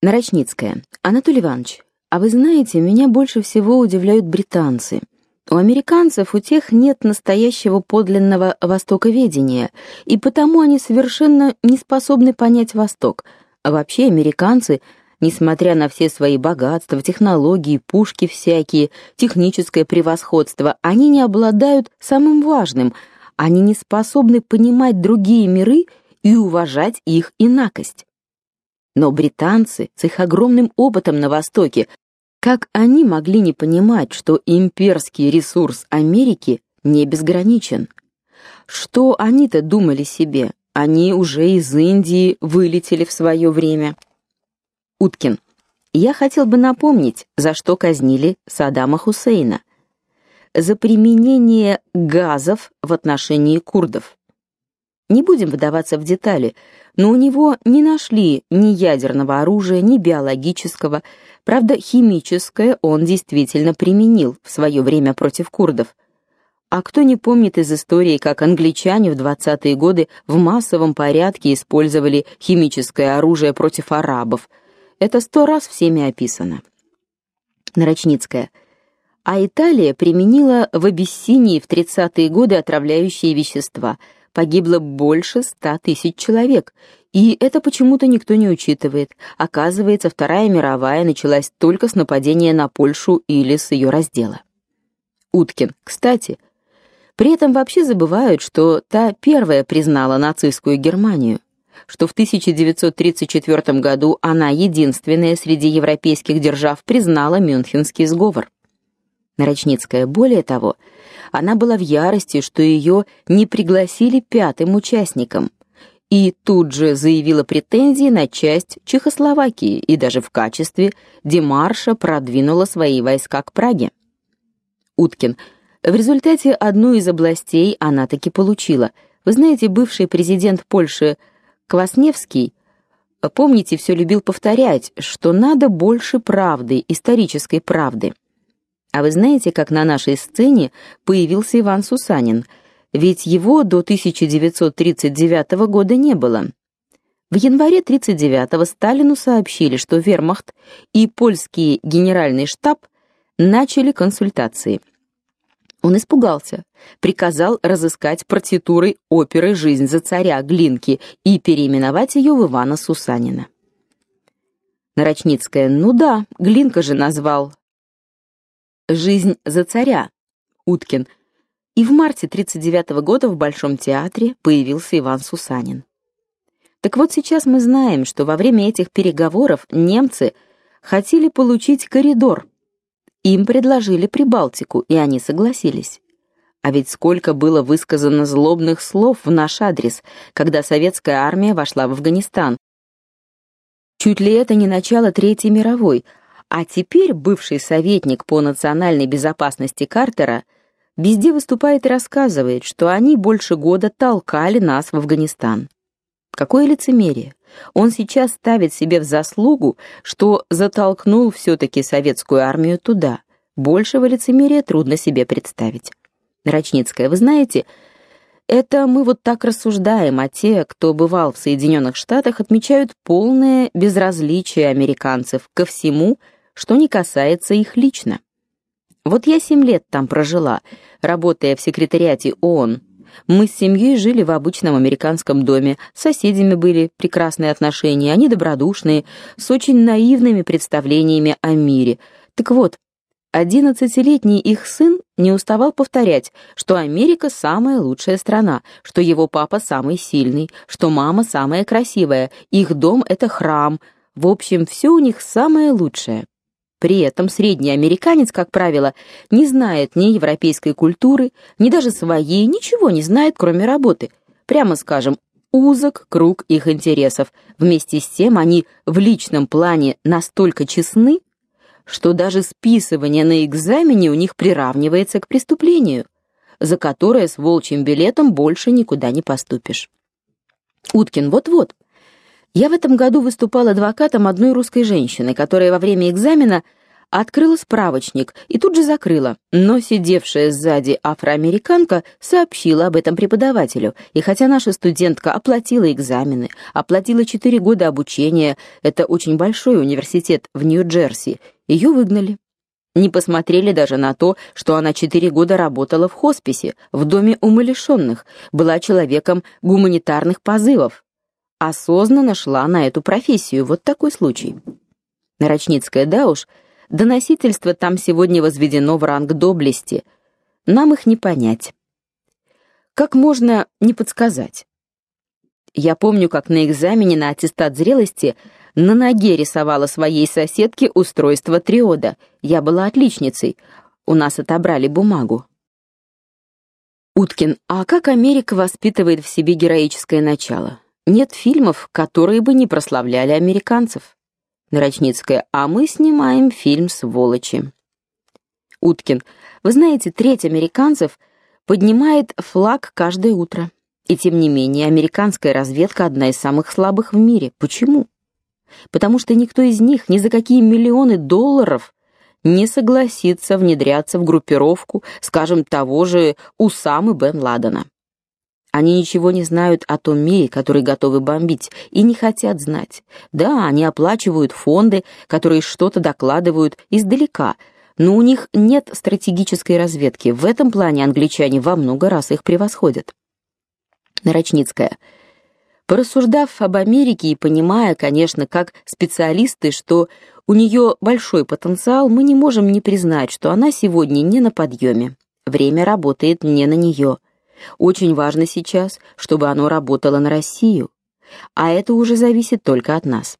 Нарочницкая. Анатолий Иванович, а вы знаете, меня больше всего удивляют британцы. У американцев у тех нет настоящего подлинного востоковедения, и потому они совершенно не способны понять Восток. А вообще американцы, несмотря на все свои богатства, технологии, пушки всякие, техническое превосходство, они не обладают самым важным. Они не способны понимать другие миры и уважать их инакость. Но британцы с их огромным опытом на Востоке, как они могли не понимать, что имперский ресурс Америки не безграничен? Что они-то думали себе? Они уже из Индии вылетели в свое время. Уткин. Я хотел бы напомнить, за что казнили Саддама Хусейна. За применение газов в отношении курдов. Не будем вдаваться в детали, но у него не нашли ни ядерного оружия, ни биологического. Правда, химическое он действительно применил в свое время против курдов. А кто не помнит из истории, как англичане в 20-е годы в массовом порядке использовали химическое оружие против арабов? Это сто раз всеми описано. Нарочницкая. А Италия применила в Абиссинии в 30-е годы отравляющие вещества – погибло больше ста тысяч человек, и это почему-то никто не учитывает. Оказывается, Вторая мировая началась только с нападения на Польшу или с ее раздела. Уткин, кстати, при этом вообще забывают, что та первая признала нацистскую Германию, что в 1934 году она единственная среди европейских держав признала Мюнхенский сговор. Нарочницкая, более того, она была в ярости, что ее не пригласили пятым участником, и тут же заявила претензии на часть Чехословакии и даже в качестве демарша продвинула свои войска к Праге. Уткин. В результате одну из областей она таки получила. Вы знаете, бывший президент Польши Квасневский помните, все любил повторять, что надо больше правды, исторической правды. А вы знаете, как на нашей сцене появился Иван Сусанин? Ведь его до 1939 года не было. В январе 39-го Сталину сообщили, что Вермахт и польский генеральный штаб начали консультации. Он испугался, приказал разыскать партитуры оперы Жизнь за царя Глинки и переименовать ее в Ивана Сусанина. Нарочницкая: "Ну да, Глинка же назвал, Жизнь за царя. Уткин. И в марте 39 -го года в Большом театре появился Иван Сусанин. Так вот сейчас мы знаем, что во время этих переговоров немцы хотели получить коридор. Им предложили Прибалтику, и они согласились. А ведь сколько было высказано злобных слов в наш адрес, когда советская армия вошла в Афганистан. Чуть ли это не начало Третьей мировой, а теперь бывший советник по национальной безопасности Картера везде выступает и рассказывает, что они больше года толкали нас в Афганистан. Какое лицемерие! Он сейчас ставит себе в заслугу, что затолкнул все таки советскую армию туда. Большего лицемерия трудно себе представить. Рачницкая, вы знаете, это мы вот так рассуждаем, а те, кто бывал в Соединенных Штатах, отмечают полное безразличие американцев ко всему, что не касается их лично. Вот я семь лет там прожила, работая в секретариате ООН. Мы с семьей жили в обычном американском доме, с соседями были прекрасные отношения, они добродушные, с очень наивными представлениями о мире. Так вот, одиннадцатилетний их сын не уставал повторять, что Америка самая лучшая страна, что его папа самый сильный, что мама самая красивая, их дом это храм. В общем, все у них самое лучшее. При этом средний американец, как правило, не знает ни европейской культуры, ни даже своей, ничего не знает, кроме работы. Прямо скажем, узок круг их интересов. Вместе с тем они в личном плане настолько честны, что даже списывание на экзамене у них приравнивается к преступлению, за которое с волчьим билетом больше никуда не поступишь. Уткин, вот-вот. Я в этом году выступал адвокатом одной русской женщины, которая во время экзамена открыла справочник и тут же закрыла, но сидевшая сзади афроамериканка сообщила об этом преподавателю, и хотя наша студентка оплатила экзамены, оплатила четыре года обучения, это очень большой университет в Нью-Джерси, ее выгнали. Не посмотрели даже на то, что она четыре года работала в хосписе, в доме умалишенных, была человеком гуманитарных позывов. Осознанно шла на эту профессию, вот такой случай. Нарочницкая, да уж, Доносительство там сегодня возведено в ранг доблести. Нам их не понять. Как можно не подсказать? Я помню, как на экзамене на аттестат зрелости на ноге рисовала своей соседке устройство триода. Я была отличницей. У нас отобрали бумагу. Уткин, а как Америка воспитывает в себе героическое начало? Нет фильмов, которые бы не прославляли американцев. Нарочницкая, а мы снимаем фильм «Сволочи». Уткин, вы знаете, треть американцев поднимает флаг каждое утро. И тем не менее, американская разведка одна из самых слабых в мире. Почему? Потому что никто из них ни за какие миллионы долларов не согласится внедряться в группировку, скажем, того же Усамы бен Ладена. Они ничего не знают о том мире, который готовы бомбить, и не хотят знать. Да, они оплачивают фонды, которые что-то докладывают издалека, но у них нет стратегической разведки. В этом плане англичане во много раз их превосходят. Нарочницкая. Порассуждав об Америке и понимая, конечно, как специалисты, что у нее большой потенциал, мы не можем не признать, что она сегодня не на подъеме. Время работает не на нее. Очень важно сейчас, чтобы оно работало на Россию, а это уже зависит только от нас.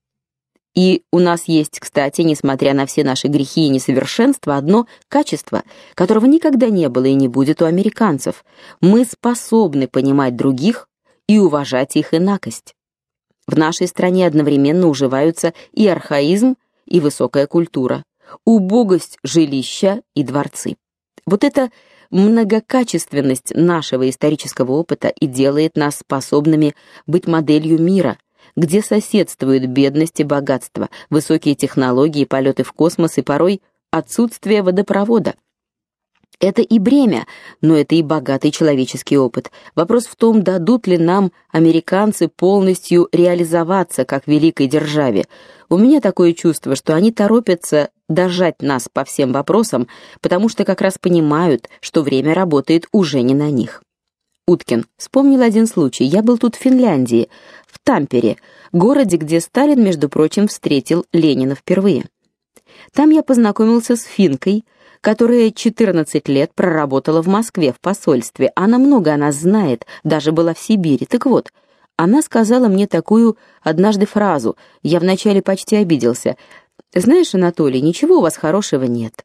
И у нас есть, кстати, несмотря на все наши грехи и несовершенства, одно качество, которого никогда не было и не будет у американцев. Мы способны понимать других и уважать их инакость. В нашей стране одновременно уживаются и архаизм, и высокая культура, убогость жилища и дворцы. Вот это Многокачественность нашего исторического опыта и делает нас способными быть моделью мира, где соседствуют бедность и богатство, высокие технологии, полеты в космос и порой отсутствие водопровода. Это и бремя, но это и богатый человеческий опыт. Вопрос в том, дадут ли нам американцы полностью реализоваться как великой державе. У меня такое чувство, что они торопятся дожать нас по всем вопросам, потому что как раз понимают, что время работает уже не на них. Уткин вспомнил один случай. Я был тут в Финляндии, в Тампере, городе, где Сталин, между прочим, встретил Ленина впервые. Там я познакомился с финкой, которая 14 лет проработала в Москве в посольстве. Она много о нас знает, даже была в Сибири. Так вот, она сказала мне такую однажды фразу. Я вначале почти обиделся. Знаешь, Анатолий, ничего у вас хорошего нет.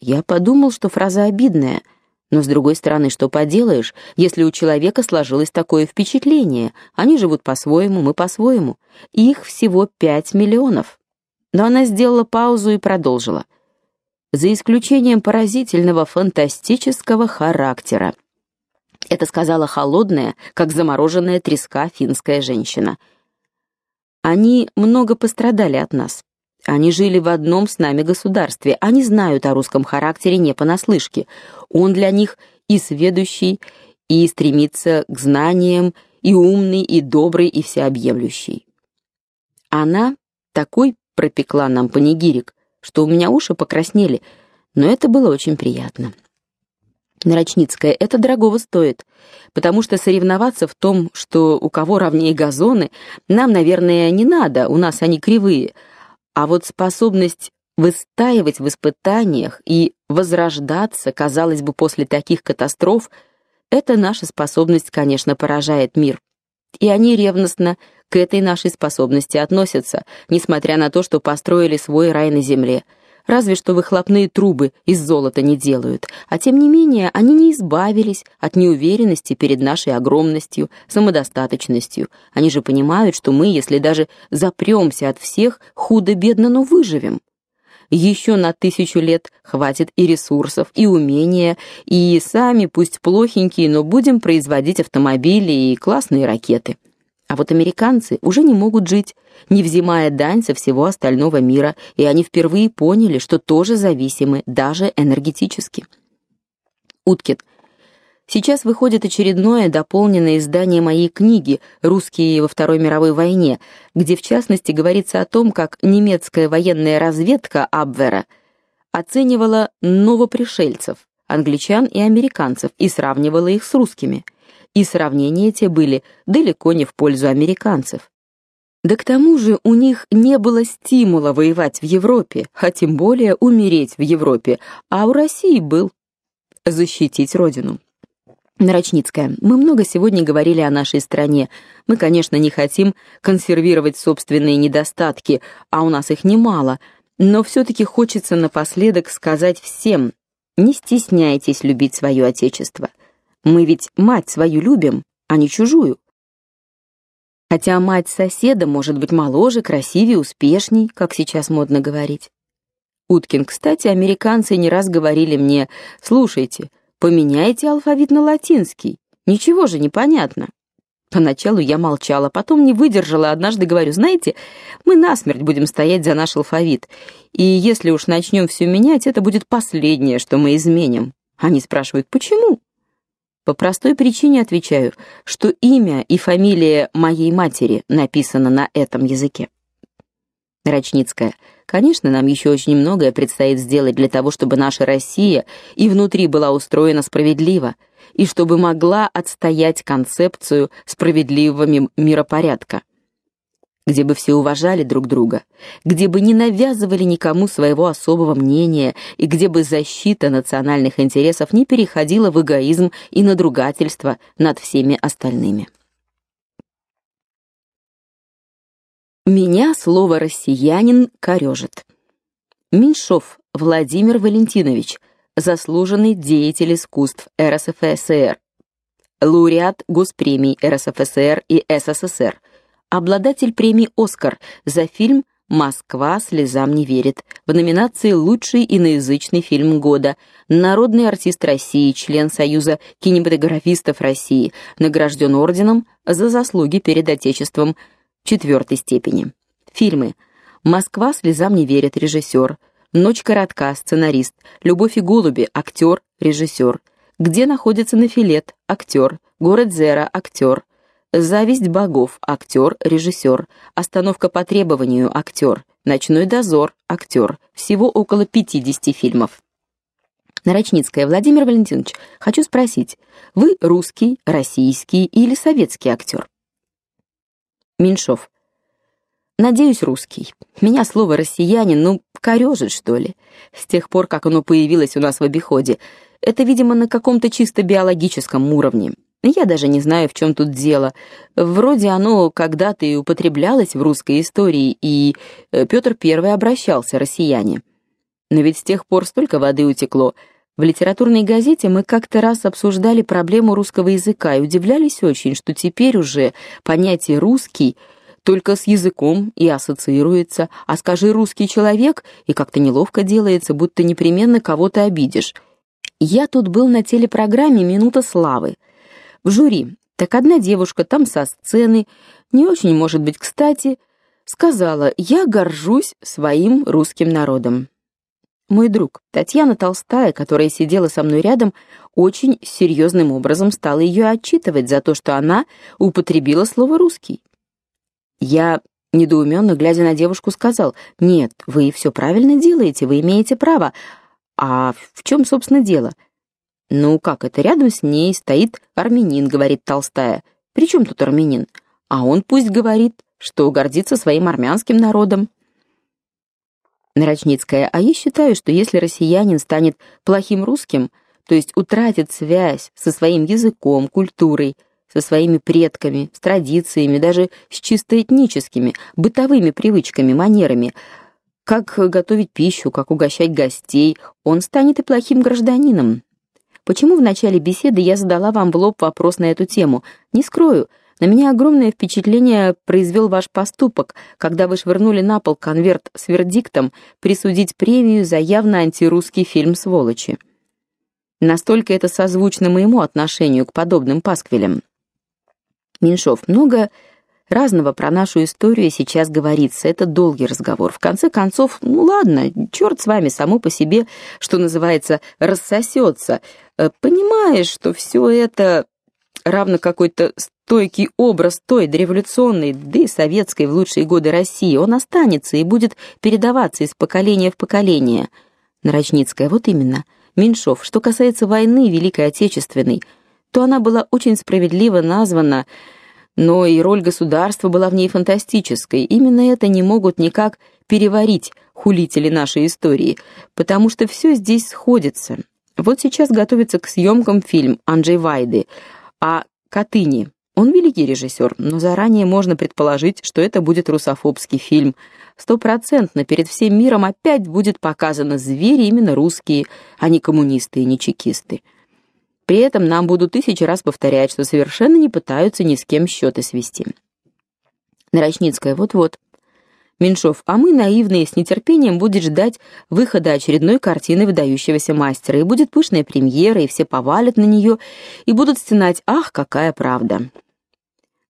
Я подумал, что фраза обидная, но с другой стороны, что поделаешь, если у человека сложилось такое впечатление? Они живут по-своему, мы по-своему. Их всего пять миллионов. Но она сделала паузу и продолжила. За исключением поразительного фантастического характера. Это сказала холодная, как замороженная треска финская женщина. Они много пострадали от нас. Они жили в одном с нами государстве. Они знают о русском характере не понаслышке. Он для них и сведущий, и стремится к знаниям, и умный, и добрый, и всеобъемлющий. Она такой пропекла нам панигирик, что у меня уши покраснели, но это было очень приятно. Нарочницкая, это дорогого стоит, потому что соревноваться в том, что у кого ровнее газоны, нам, наверное, не надо, у нас они кривые — а вот способность выстаивать в испытаниях и возрождаться, казалось бы, после таких катастроф, эта наша способность, конечно, поражает мир. И они ревностно к этой нашей способности относятся, несмотря на то, что построили свой рай на земле — разве что выхлопные трубы из золота не делают, а тем не менее они не избавились от неуверенности перед нашей огромностью, самодостаточностью. Они же понимают, что мы, если даже запремся от всех, худо-бедно, но выживем. Еще на тысячу лет хватит и ресурсов, и умения, и сами, пусть плохенькие, но будем производить автомобили и классные ракеты. А вот американцы уже не могут жить, не взимая дань со всего остального мира, и они впервые поняли, что тоже зависимы, даже энергетически. Уткин. Сейчас выходит очередное дополненное издание моей книги «Русские во Второй мировой войне», где в частности говорится о том, как немецкая военная разведка Абвера оценивала новопришельцев, англичан и американцев, и сравнивала их с русскими. И сравнения те были далеко не в пользу американцев. Да к тому же у них не было стимула воевать в Европе, а тем более умереть в Европе, а у России был защитить родину. Нарочницкая. Мы много сегодня говорили о нашей стране. Мы, конечно, не хотим консервировать собственные недостатки, а у нас их немало, но все таки хочется напоследок сказать всем: не стесняйтесь любить свое отечество. Мы ведь мать свою любим, а не чужую. Хотя мать соседа может быть моложе, красивее, успешней, как сейчас модно говорить. Уткин, кстати, американцы не раз говорили мне: "Слушайте, Поменяйте алфавит на латинский. Ничего же не понятно. Поначалу я молчала, потом не выдержала, однажды говорю: "Знаете, мы насмерть будем стоять за наш алфавит. И если уж начнем все менять, это будет последнее, что мы изменим". Они спрашивают: "Почему?" По простой причине отвечаю, что имя и фамилия моей матери написано на этом языке. Рачницкая. Конечно, нам еще очень многое предстоит сделать для того, чтобы наша Россия и внутри была устроена справедливо, и чтобы могла отстоять концепцию справедливого миропорядка, где бы все уважали друг друга, где бы не навязывали никому своего особого мнения и где бы защита национальных интересов не переходила в эгоизм и надругательство над всеми остальными. Меня слово россиянин корежит. Меньшов Владимир Валентинович, заслуженный деятель искусств РСФСР, лауреат Госпремий РСФСР и СССР, обладатель премии Оскар за фильм Москва слезам не верит в номинации Лучший иноязычный фильм года, народный артист России, член Союза кинематографистов России, награжден орденом за заслуги перед отечеством четвертой степени. Фильмы: Москва слезам не верит, режиссер. Ночь коротка, сценарист. Любовь и голуби, актер, режиссер. Где находится Нафилет, актер. Город Зера, актер. Зависть богов, актер, режиссер. Остановка по требованию, актер. Ночной дозор, актер. Всего около 50 фильмов. Нарочницкая Владимир Валентинович, хочу спросить: вы русский, российский или советский актер? Меньшов. Надеюсь, русский. Меня слово россиянин, ну, корежит, что ли. С тех пор, как оно появилось у нас в обиходе. Это, видимо, на каком-то чисто биологическом уровне. Я даже не знаю, в чем тут дело. Вроде оно когда-то и употреблялось в русской истории, и э, Петр I обращался россияне. Но ведь с тех пор столько воды утекло. В литературной газете мы как-то раз обсуждали проблему русского языка и удивлялись очень, что теперь уже понятие русский только с языком и ассоциируется, а скажи русский человек, и как-то неловко делается, будто непременно кого-то обидишь. Я тут был на телепрограмме Минута славы. В жюри. Так одна девушка там со сцены, не очень, может быть, кстати, сказала: "Я горжусь своим русским народом". Мой друг, Татьяна Толстая, которая сидела со мной рядом, очень серьезным образом стала ее отчитывать за то, что она употребила слово русский. Я недоуменно глядя на девушку сказал: "Нет, вы все правильно делаете, вы имеете право. А в чем, собственно, дело?" "Ну как это рядом с ней стоит армянин", говорит Толстая. "При чем тут армянин? А он пусть говорит, что гордится своим армянским народом". Нарочницкая, а я считаю, что если россиянин станет плохим русским, то есть утратит связь со своим языком, культурой, со своими предками, с традициями, даже с чисто этническими, бытовыми привычками, манерами, как готовить пищу, как угощать гостей, он станет и плохим гражданином. Почему в начале беседы я задала вам в лоб вопрос на эту тему? Не скрою, на меня огромное впечатление произвел ваш поступок, когда вы швырнули на пол конверт с вердиктом присудить премию за явно антирусский фильм Сволочи. Настолько это созвучно моему отношению к подобным пасквилям. Меньшов много Разного про нашу историю сейчас говорится, это долгий разговор. В конце концов, ну ладно, черт с вами, само по себе, что называется, рассосется. Э, понимаешь, что все это равно какой-то стойкий образ той дореволюционной, да и советской в лучшие годы России, он останется и будет передаваться из поколения в поколение. Нарочницкая, вот именно. Меньшов, что касается войны Великой Отечественной, то она была очень справедливо названа но и роль государства была в ней фантастической. Именно это не могут никак переварить хулители нашей истории, потому что все здесь сходится. Вот сейчас готовится к съемкам фильм Анджей Вайды о Катыни. Он великий режиссер, но заранее можно предположить, что это будет русофобский фильм. Стопроцентно перед всем миром опять будет показано звери именно русские, а не коммунисты и не чекисты. При этом нам будут тысячи раз повторять, что совершенно не пытаются ни с кем счеты свести. Нарочницкая, вот-вот. Меньшов, а мы, наивные, с нетерпением будет ждать выхода очередной картины выдающегося мастера, и будет пышная премьера, и все повалят на нее, и будут стенать «Ах, какая правда!».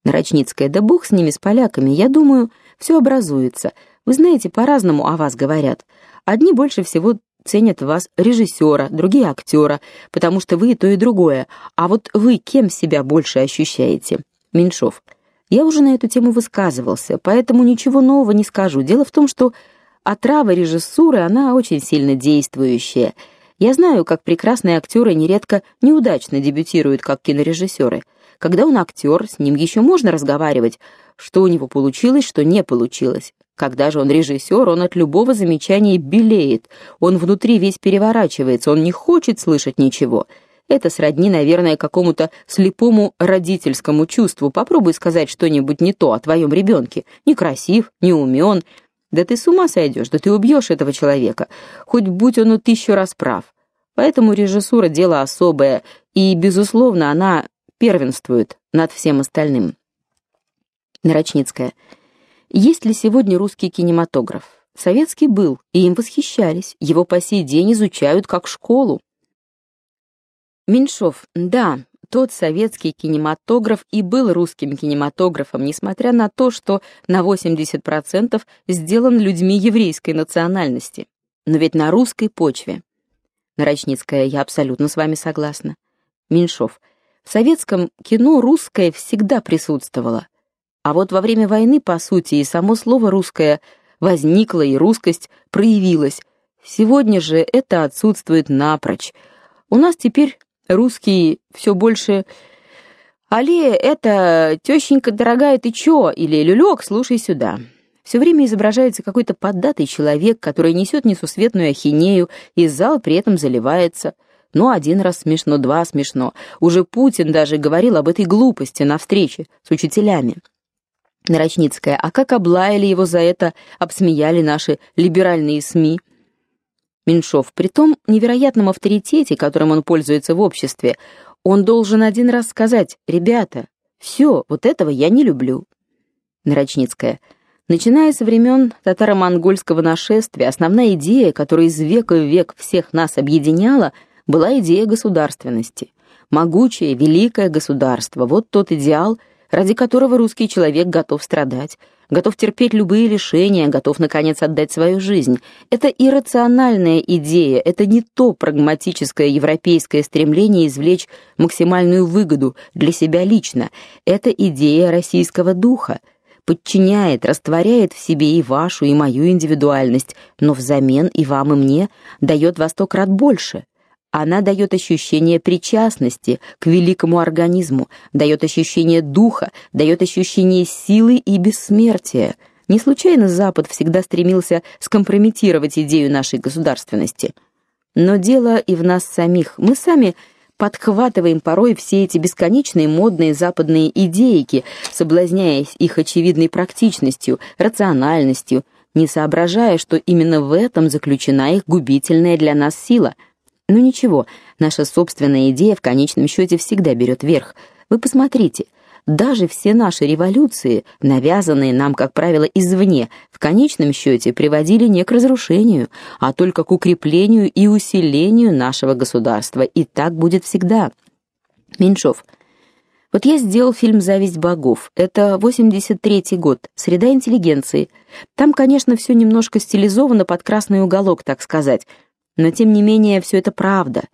Нарочницкая, да бог с ними, с поляками, я думаю, все образуется. Вы знаете, по-разному о вас говорят. Одни больше всего ценят вас режиссера, другие актера, потому что вы и то, и другое. А вот вы кем себя больше ощущаете? Меньшов. Я уже на эту тему высказывался, поэтому ничего нового не скажу. Дело в том, что отрава режиссуры, она очень сильно действующая. Я знаю, как прекрасные актеры нередко неудачно дебютируют как кинорежиссеры. Когда он актер, с ним еще можно разговаривать, что у него получилось, что не получилось. Когда же он режиссер, он от любого замечания белеет. Он внутри весь переворачивается, он не хочет слышать ничего. Это сродни, наверное, какому-то слепому родительскому чувству. Попробуй сказать что-нибудь не то о твоем ребенке. Некрасив, не умен. Да ты с ума сойдешь, да ты убьешь этого человека. Хоть будь он у тысячу раз прав. Поэтому режиссура дело особое, и, безусловно, она первенствует над всем остальным. Нарочницкая. Есть ли сегодня русский кинематограф? Советский был, и им восхищались. Его по сей день изучают как школу. Меньшов. Да, тот советский кинематограф и был русским кинематографом, несмотря на то, что на 80% сделан людьми еврейской национальности. Но ведь на русской почве. Нарочницкая, я абсолютно с вами согласна. Меньшов. В советском кино русское всегда присутствовало. А вот во время войны, по сути, и само слово русское возникло, и русскость проявилась. Сегодня же это отсутствует напрочь. У нас теперь русские все больше «Але, это, тещенька дорогая, ты чё?» или «Люлёк, слушай сюда». Все время изображается какой-то поддатый человек, который несет несусветную ахинею, и зал при этом заливается. Ну, один раз смешно, два смешно. Уже Путин даже говорил об этой глупости на встрече с учителями. Нарочницкая, а как облаяли его за это, обсмеяли наши либеральные СМИ. Меньшов, при том невероятном авторитете, которым он пользуется в обществе, он должен один раз сказать «Ребята, все, вот этого я не люблю». Нарочницкая, начиная со времен татаро-монгольского нашествия, основная идея, которая из века в век всех нас объединяла, была идея государственности. Могучее, великое государство, вот тот идеал – ради которого русский человек готов страдать, готов терпеть любые лишения, готов наконец отдать свою жизнь. Это иррациональная идея, это не то прагматическое европейское стремление извлечь максимальную выгоду для себя лично. Это идея российского духа, подчиняет, растворяет в себе и вашу, и мою индивидуальность, но взамен и вам, и мне дает во сто крат больше. Она дает ощущение причастности к великому организму, дает ощущение духа, дает ощущение силы и бессмертия. Не случайно Запад всегда стремился скомпрометировать идею нашей государственности. Но дело и в нас самих. Мы сами подхватываем порой все эти бесконечные модные западные идейки, соблазняясь их очевидной практичностью, рациональностью, не соображая, что именно в этом заключена их губительная для нас сила — но ну, ничего, наша собственная идея в конечном счете всегда берет верх. Вы посмотрите, даже все наши революции, навязанные нам, как правило, извне, в конечном счете приводили не к разрушению, а только к укреплению и усилению нашего государства, и так будет всегда. Меньшов Вот я сделал фильм «Зависть богов». Это 83-й год, среда интеллигенции. Там, конечно, все немножко стилизовано под красный уголок, так сказать. Но, тем не менее, все это правда.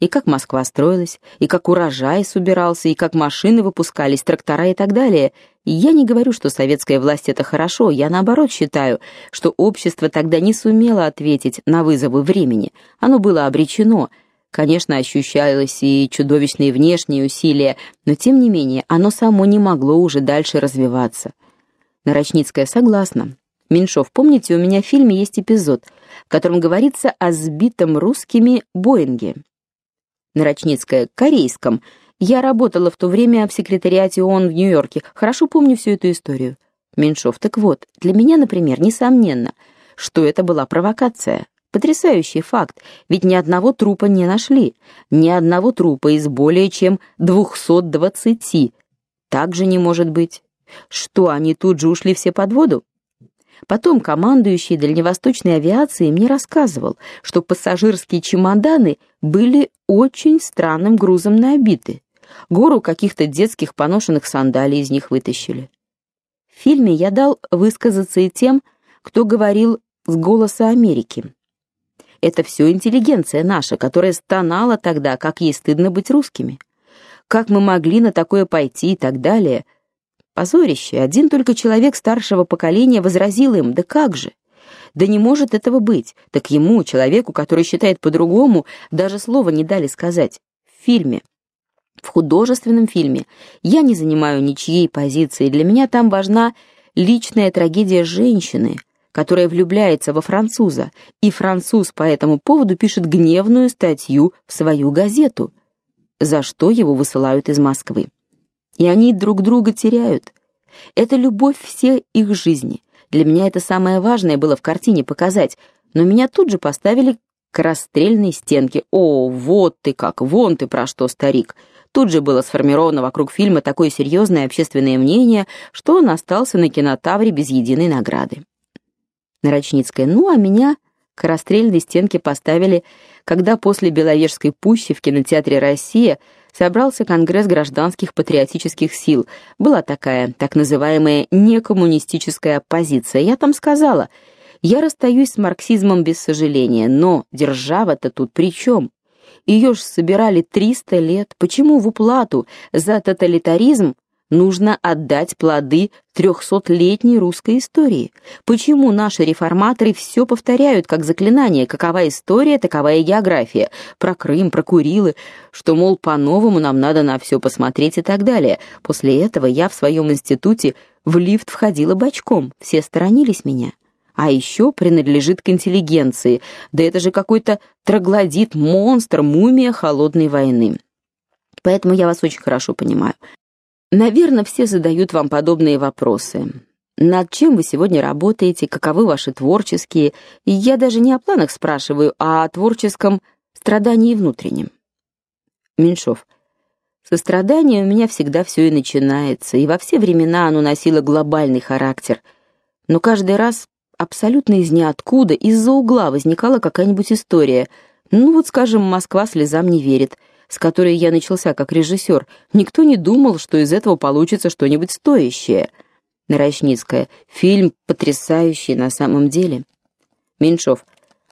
И как Москва строилась, и как урожай собирался, и как машины выпускались, трактора и так далее. Я не говорю, что советская власть — это хорошо, я наоборот считаю, что общество тогда не сумело ответить на вызовы времени. Оно было обречено — Конечно, ощущалось и чудовищные внешние усилия, но тем не менее оно само не могло уже дальше развиваться. Нарочницкая согласна. Меньшов, помните, у меня в фильме есть эпизод, в котором говорится о сбитом русскими Боинге. Нарочницкая, корейском. Я работала в то время в секретариате ООН в Нью-Йорке. Хорошо помню всю эту историю. Меньшов, так вот, для меня, например, несомненно, что это была провокация. Потрясающий факт, ведь ни одного трупа не нашли, ни одного трупа из более чем 220. Так же не может быть. Что, они тут же ушли все под воду? Потом командующий дальневосточной авиацией мне рассказывал, что пассажирские чемоданы были очень странным грузом набиты. Гору каких-то детских поношенных сандалий из них вытащили. В фильме я дал высказаться и тем, кто говорил с голоса Америки. Это все интеллигенция наша, которая стонала тогда, как ей стыдно быть русскими. Как мы могли на такое пойти и так далее. Позорище. Один только человек старшего поколения возразил им, да как же? Да не может этого быть. Так ему, человеку, который считает по-другому, даже слова не дали сказать. В фильме, в художественном фильме, я не занимаю ничьей позиции. Для меня там важна личная трагедия женщины, которая влюбляется во француза, и француз по этому поводу пишет гневную статью в свою газету, за что его высылают из Москвы. И они друг друга теряют. Это любовь всей их жизни. Для меня это самое важное было в картине показать, но меня тут же поставили к расстрельной стенке. О, вот ты как, вон ты про что, старик. Тут же было сформировано вокруг фильма такое серьезное общественное мнение, что он остался на кинотавре без единой награды. Нарочницкая. Ну, а меня к расстрельной стенке поставили, когда после Беловежской пущи в кинотеатре «Россия» собрался Конгресс гражданских патриотических сил. Была такая, так называемая, некоммунистическая оппозиция. Я там сказала, я расстаюсь с марксизмом без сожаления, но держава-то тут при чем? Ее ж собирали 300 лет. Почему в уплату за тоталитаризм нужно отдать плоды трехсотлетней русской истории. Почему наши реформаторы все повторяют как заклинание, какова история, такова и география, про Крым, про Курилы, что, мол, по-новому нам надо на все посмотреть и так далее. После этого я в своем институте в лифт входила бочком, все сторонились меня. А еще принадлежит к интеллигенции, да это же какой-то троглодит, монстр, мумия холодной войны. Поэтому я вас очень хорошо понимаю. Наверное, все задают вам подобные вопросы. Над чем вы сегодня работаете, каковы ваши творческие, и я даже не о планах спрашиваю, а о творческом страдании внутреннем. Меньшов. Со страдания у меня всегда все и начинается, и во все времена оно носило глобальный характер. Но каждый раз абсолютно из ниоткуда, из-за угла возникала какая-нибудь история. Ну вот, скажем, Москва слезам не верит с которой я начался как режиссер, никто не думал, что из этого получится что-нибудь стоящее. Нарочницкая. Фильм потрясающий на самом деле. Меньшов.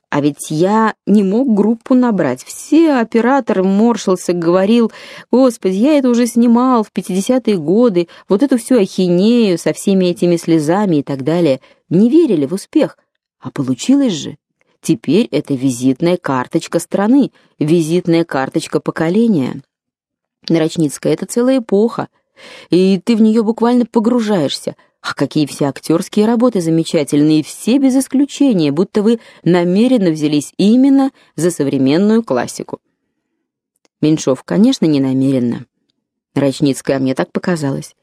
А ведь я не мог группу набрать. Все оператор морщился, говорил, «Господи, я это уже снимал в 50-е годы, вот эту всю ахинею со всеми этими слезами и так далее». Не верили в успех. А получилось же. Теперь это визитная карточка страны, визитная карточка поколения. Нарочницкая — это целая эпоха, и ты в нее буквально погружаешься. А какие все актерские работы замечательные, все без исключения, будто вы намеренно взялись именно за современную классику. Меньшов, конечно, не намеренно. Нарочницкая мне так показалось.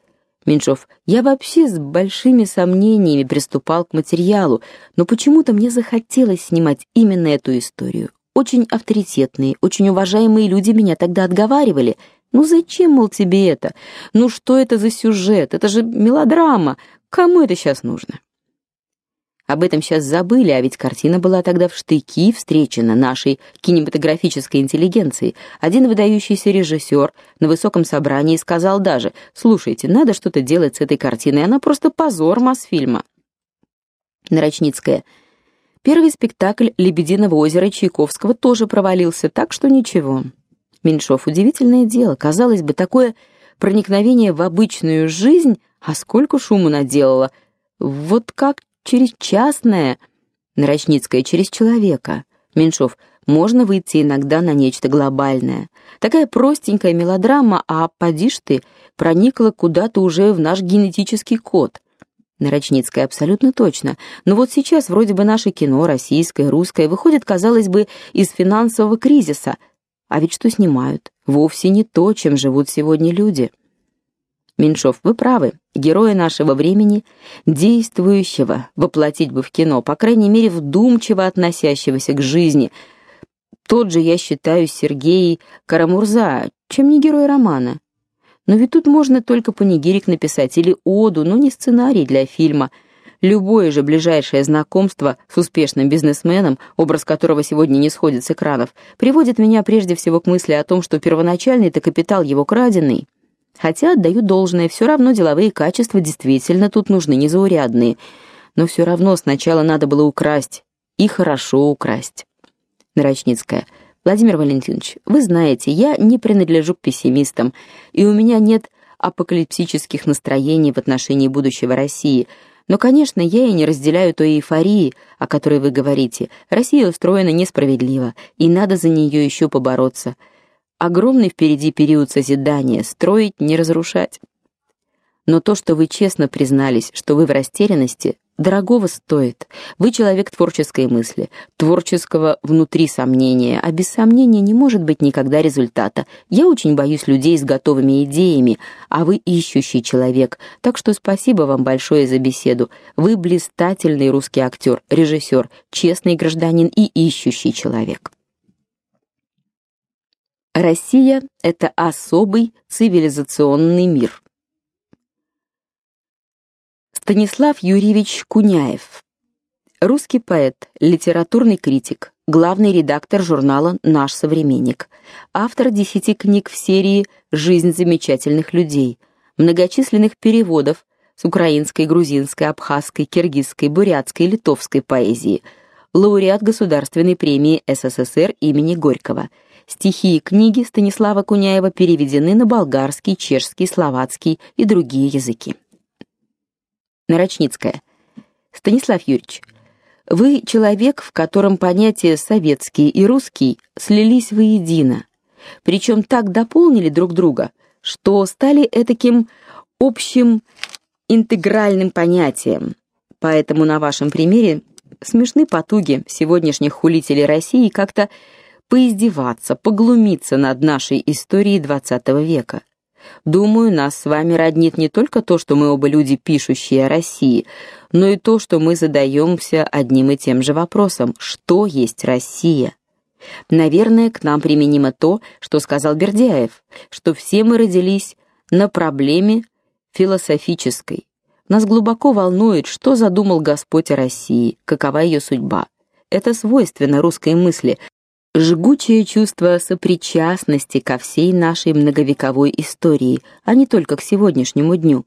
Меньшов, я вообще с большими сомнениями приступал к материалу, но почему-то мне захотелось снимать именно эту историю. Очень авторитетные, очень уважаемые люди меня тогда отговаривали. Ну зачем, мол, тебе это? Ну что это за сюжет? Это же мелодрама. Кому это сейчас нужно? Об этом сейчас забыли, а ведь картина была тогда в штыки встречена нашей кинематографической интеллигенцией. Один выдающийся режиссер на высоком собрании сказал даже: "Слушайте, надо что-то делать с этой картиной, она просто позор Мосфильма". Нарочницкая. Первый спектакль Лебединого озера Чайковского тоже провалился, так что ничего. Меньшов удивительное дело, казалось бы, такое проникновение в обычную жизнь, а сколько шуму наделало. Вот как через частное, Нарочницкая через человека. Меньшов, можно выйти иногда на нечто глобальное. Такая простенькая мелодрама, а поди ты, проникла куда-то уже в наш генетический код. Нарочницкая абсолютно точно. Но вот сейчас вроде бы наше кино, российское, русское, выходит, казалось бы, из финансового кризиса. А ведь что снимают? Вовсе не то, чем живут сегодня люди. Меньшов, вы правы. Героя нашего времени, действующего, воплотить бы в кино, по крайней мере, вдумчиво относящегося к жизни. Тот же, я считаю, Сергей Карамурза, чем не герой романа. Но ведь тут можно только панигирик написать или оду, но не сценарий для фильма. Любое же ближайшее знакомство с успешным бизнесменом, образ которого сегодня не сходит с экранов, приводит меня прежде всего к мысли о том, что первоначальный-то капитал его краденый. Хотя отдаю должное, все равно деловые качества действительно тут нужны незаурядные. Но все равно сначала надо было украсть. И хорошо украсть. Нарочницкая. Владимир Валентинович, вы знаете, я не принадлежу к пессимистам, и у меня нет апокалиптических настроений в отношении будущего России. Но, конечно, я и не разделяю той эйфории, о которой вы говорите. Россия устроена несправедливо, и надо за нее еще побороться. Огромный впереди период созидания, строить, не разрушать. Но то, что вы честно признались, что вы в растерянности, дорогого стоит. Вы человек творческой мысли, творческого внутри сомнения, а без сомнения не может быть никогда результата. Я очень боюсь людей с готовыми идеями, а вы ищущий человек. Так что спасибо вам большое за беседу. Вы блистательный русский актер, режиссер, честный гражданин и ищущий человек. Россия это особый цивилизационный мир. Станислав Юрьевич Куняев. Русский поэт, литературный критик, главный редактор журнала Наш современник, автор десяти книг в серии Жизнь замечательных людей, многочисленных переводов с украинской, грузинской, абхазской, киргизской, бурятской, литовской поэзии, лауреат Государственной премии СССР имени Горького Стихи и книги Станислава Куняева переведены на болгарский, чешский, словацкий и другие языки. Нарочницкая. Станислав Юрьевич, вы человек, в котором понятия советский и русский слились воедино, причем так дополнили друг друга, что стали этаким общим интегральным понятием. Поэтому на вашем примере смешны потуги сегодняшних хулителей России как-то поиздеваться, поглумиться над нашей историей XX века. Думаю, нас с вами роднит не только то, что мы оба люди, пишущие о России, но и то, что мы задаемся одним и тем же вопросом: что есть Россия? Наверное, к нам применимо то, что сказал Бердяев, что все мы родились на проблеме философической. Нас глубоко волнует, что задумал Господь о России, какова ее судьба. Это свойственно русской мысли, жгучее чувство сопричастности ко всей нашей многовековой истории, а не только к сегодняшнему дню.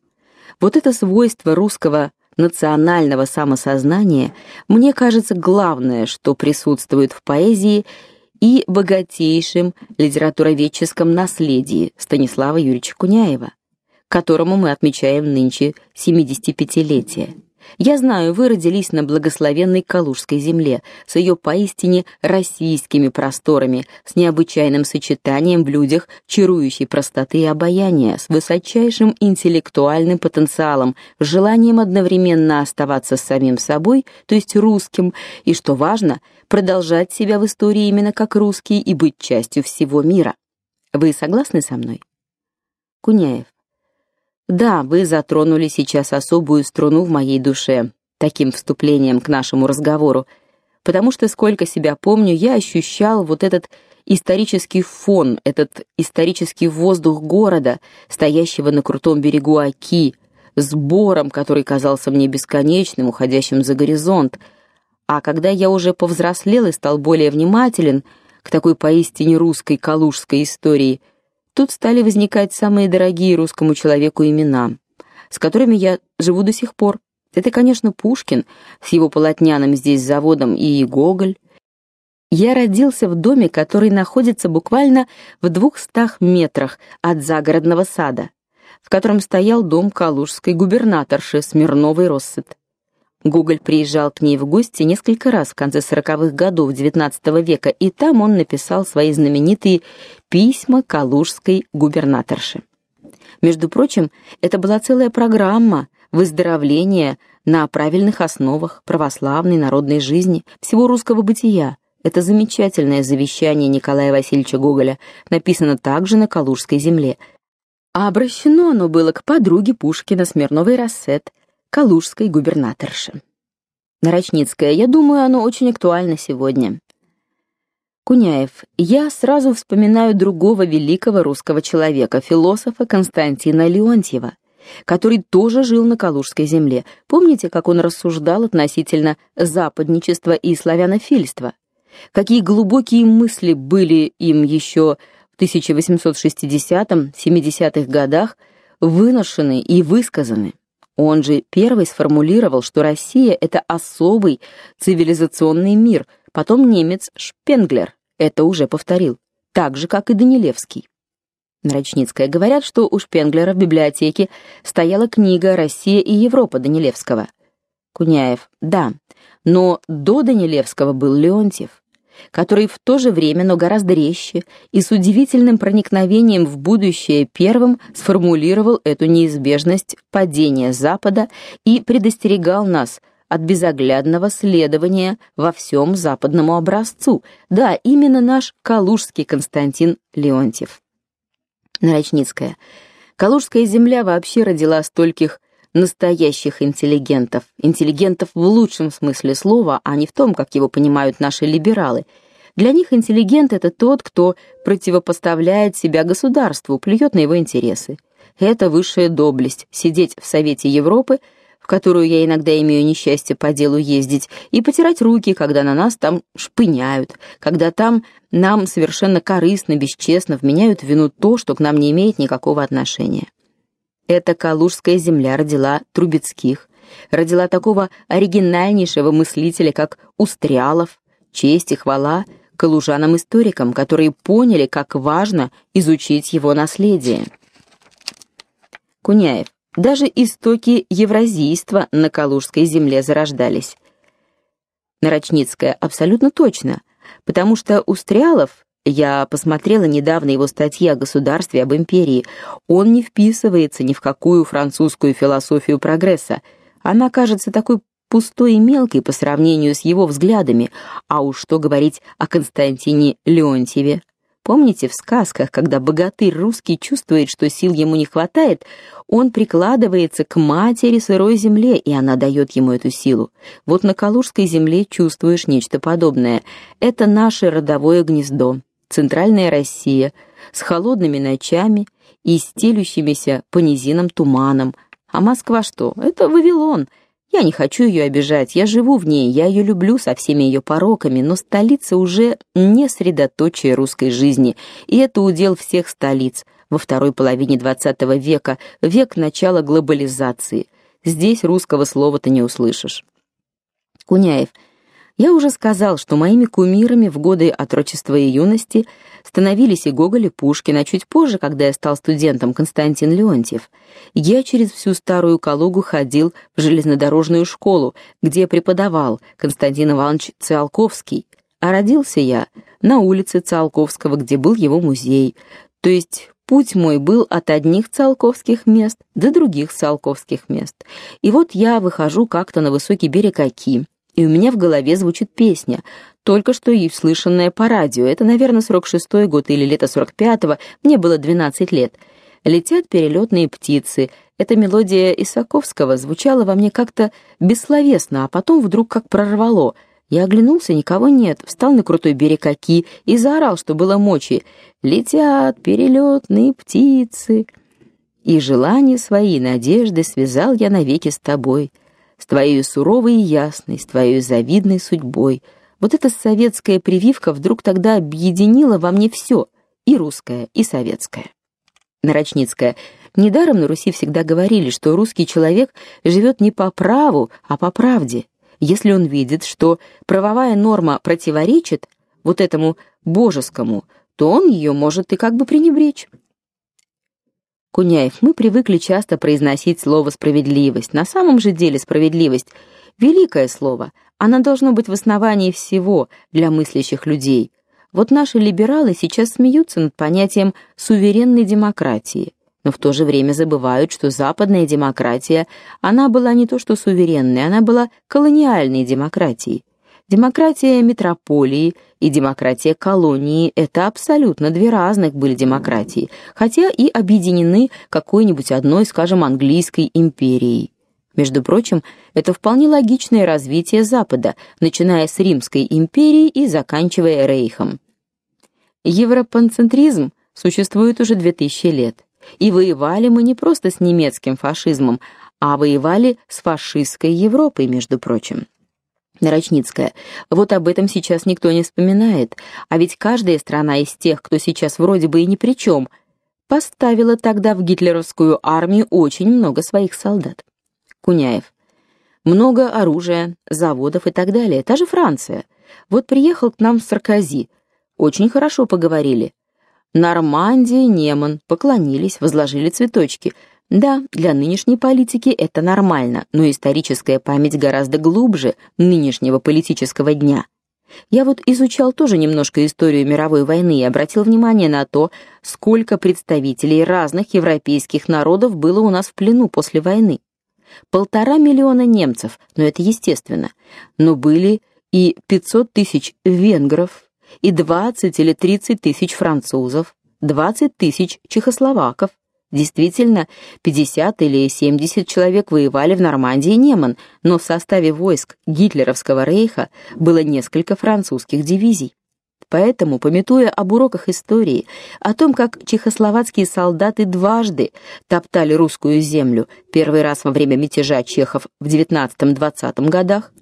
Вот это свойство русского национального самосознания, мне кажется, главное, что присутствует в поэзии и богатейшем литературоведческом наследии Станислава Юрьевича Куняева, которому мы отмечаем нынче 75-летие. Я знаю, вы родились на благословенной Калужской земле, с ее поистине российскими просторами, с необычайным сочетанием в людях чарующей простоты и обаяния, с высочайшим интеллектуальным потенциалом, с желанием одновременно оставаться самим собой, то есть русским, и что важно, продолжать себя в истории именно как русский и быть частью всего мира. Вы согласны со мной? Куняев да, вы затронули сейчас особую струну в моей душе таким вступлением к нашему разговору, потому что сколько себя помню, я ощущал вот этот исторический фон, этот исторический воздух города, стоящего на крутом берегу Оки, с бором, который казался мне бесконечным, уходящим за горизонт. А когда я уже повзрослел и стал более внимателен к такой поистине русской калужской истории, тут стали возникать самые дорогие русскому человеку имена, с которыми я живу до сих пор. Это, конечно, Пушкин с его полотняным здесь заводом и Гоголь. Я родился в доме, который находится буквально в двухстах метрах от загородного сада, в котором стоял дом калужской губернаторши Смирновой Россет. Гоголь приезжал к ней в гости несколько раз в конце сороковых годов XIX века, и там он написал свои знаменитые «Письма калужской губернаторши». Между прочим, это была целая программа выздоровления на правильных основах православной народной жизни, всего русского бытия. Это замечательное завещание Николая Васильевича Гоголя написано также на Калужской земле. А обращено оно было к подруге Пушкина Смирновой Рассет, калужской губернаторше. Нарочницкая, я думаю, оно очень актуально сегодня. Куняев, я сразу вспоминаю другого великого русского человека, философа Константина Леонтьева который тоже жил на Калужской земле. Помните, как он рассуждал относительно западничества и славянофильства? Какие глубокие мысли были им еще в 1860-70-х годах выношены и высказаны? Он же первый сформулировал, что Россия это особый цивилизационный мир. Потом немец Шпенглер это уже повторил, так же как и Данилевский. Нарочницкая. Говорят, что у Шпенглера в библиотеке стояла книга «Россия и Европа» Данилевского. Куняев. Да, но до Данилевского был Леонтьев, который в то же время, но гораздо резче и с удивительным проникновением в будущее первым сформулировал эту неизбежность падения Запада и предостерегал нас от безоглядного следования во всем западному образцу. Да, именно наш калужский Константин Леонтьев. Нарочницкая. Калужская земля вообще родила стольких настоящих интеллигентов, интеллигентов в лучшем смысле слова, а не в том, как его понимают наши либералы. Для них интеллигент это тот, кто противопоставляет себя государству, плюет на его интересы. Это высшая доблесть сидеть в Совете Европы в которую я иногда имею несчастье по делу ездить, и потирать руки, когда на нас там шпыняют, когда там нам совершенно корыстно, бесчестно вменяют вину то, что к нам не имеет никакого отношения. Эта калужская земля родила Трубецких, родила такого оригинальнейшего мыслителя, как Устрялов, честь и хвала калужанам-историкам, которые поняли, как важно изучить его наследие. Куняев даже истоки евразийства на Калужской земле зарождались. Нарочницкая абсолютно точно, потому что Устрялов, я посмотрела недавно его статьи о государстве, об империи, он не вписывается ни в какую французскую философию прогресса. Она кажется такой пустой и мелкой по сравнению с его взглядами, а уж что говорить о Константине Леонтьеве. Помните в сказках, когда богатырь русский чувствует, что сил ему не хватает, он прикладывается к матери сырой земле, и она дает ему эту силу. Вот на Калужской земле чувствуешь нечто подобное. Это наше родовое гнездо, центральная Россия, с холодными ночами и стелющимися по низинам туманом. А Москва что? Это Вавилон — я не хочу ее обижать, я живу в ней, я ее люблю со всеми ее пороками, но столица уже не средоточие русской жизни, и это удел всех столиц во второй половине XX века, век начала глобализации. Здесь русского слова-то не услышишь. Куняев – я уже сказал, что моими кумирами в годы отрочества и юности становились и Гоголь, и Пушкин, а чуть позже, когда я стал студентом, Константин Леонтьев. Я через всю старую Калугу ходил в железнодорожную школу, где преподавал Константин Иванович Циолковский, а родился я на улице Циолковского, где был его музей. То есть путь мой был от одних циолковских мест до других циолковских мест. И вот я выхожу как-то на высокий берег Оки, и у меня в голове звучит песня, только что и слышанная по радио. Это, наверное, 46-й год или лето 45-го, мне было 12 лет. Летят перелетные птицы. Эта мелодия Исаковского звучала во мне как-то бессловесно, а потом вдруг как прорвало. Я оглянулся, никого нет, встал на крутой берег Оки и заорал, что было мочи. «Летят перелетные птицы!» И желания свои, надежды связал я навеки с тобой, с твоей суровой и ясной, с твоей завидной судьбой. Вот эта советская прививка вдруг тогда объединила во мне все, и русское, и советское. Нарочницкая. Недаром на Руси всегда говорили, что русский человек живет не по праву, а по правде. Если он видит, что правовая норма противоречит вот этому божескому, то он ее может и как бы пренебречь. Куняев, мы привыкли часто произносить слово справедливость. На самом же деле справедливость великое слово. Она должно быть в основании всего для мыслящих людей. Вот наши либералы сейчас смеются над понятием суверенной демократии, но в то же время забывают, что западная демократия, она была не то что суверенной, она была колониальной демократией. Демократия метрополии и демократия колонии это абсолютно две разных были демократии, хотя и объединены какой-нибудь одной, скажем, английской империей. Между прочим, это вполне логичное развитие Запада, начиная с Римской империи и заканчивая Рейхом. Европанцентризм существует уже 2000 лет. И воевали мы не просто с немецким фашизмом, а воевали с фашистской Европой, между прочим. Нарочницкая. Вот об этом сейчас никто не вспоминает, а ведь каждая страна из тех, кто сейчас вроде бы и ни при чем, поставила тогда в гитлеровскую армию очень много своих солдат. Куняев. Много оружия, заводов и так далее. Та же Франция. Вот приехал к нам Саркози, очень хорошо поговорили. Нормандия Неман поклонились, возложили цветочки. Да, для нынешней политики это нормально, но историческая память гораздо глубже нынешнего политического дня. Я вот изучал тоже немножко историю мировой войны и обратил внимание на то, сколько представителей разных европейских народов было у нас в плену после войны. Полтора миллиона немцев, но это естественно. Но были и 500 тысяч венгров, и 20 или 30 тысяч французов, 20 тысяч чехословаков. Действительно, 50 или 70 человек воевали в Нормандии Неман, но в составе войск гитлеровского рейха было несколько французских дивизий. Поэтому, пометуя об уроках истории, о том, как чехословацкие солдаты дважды топтали русскую землю, первый раз во время мятежа чехов в 19-20 годах,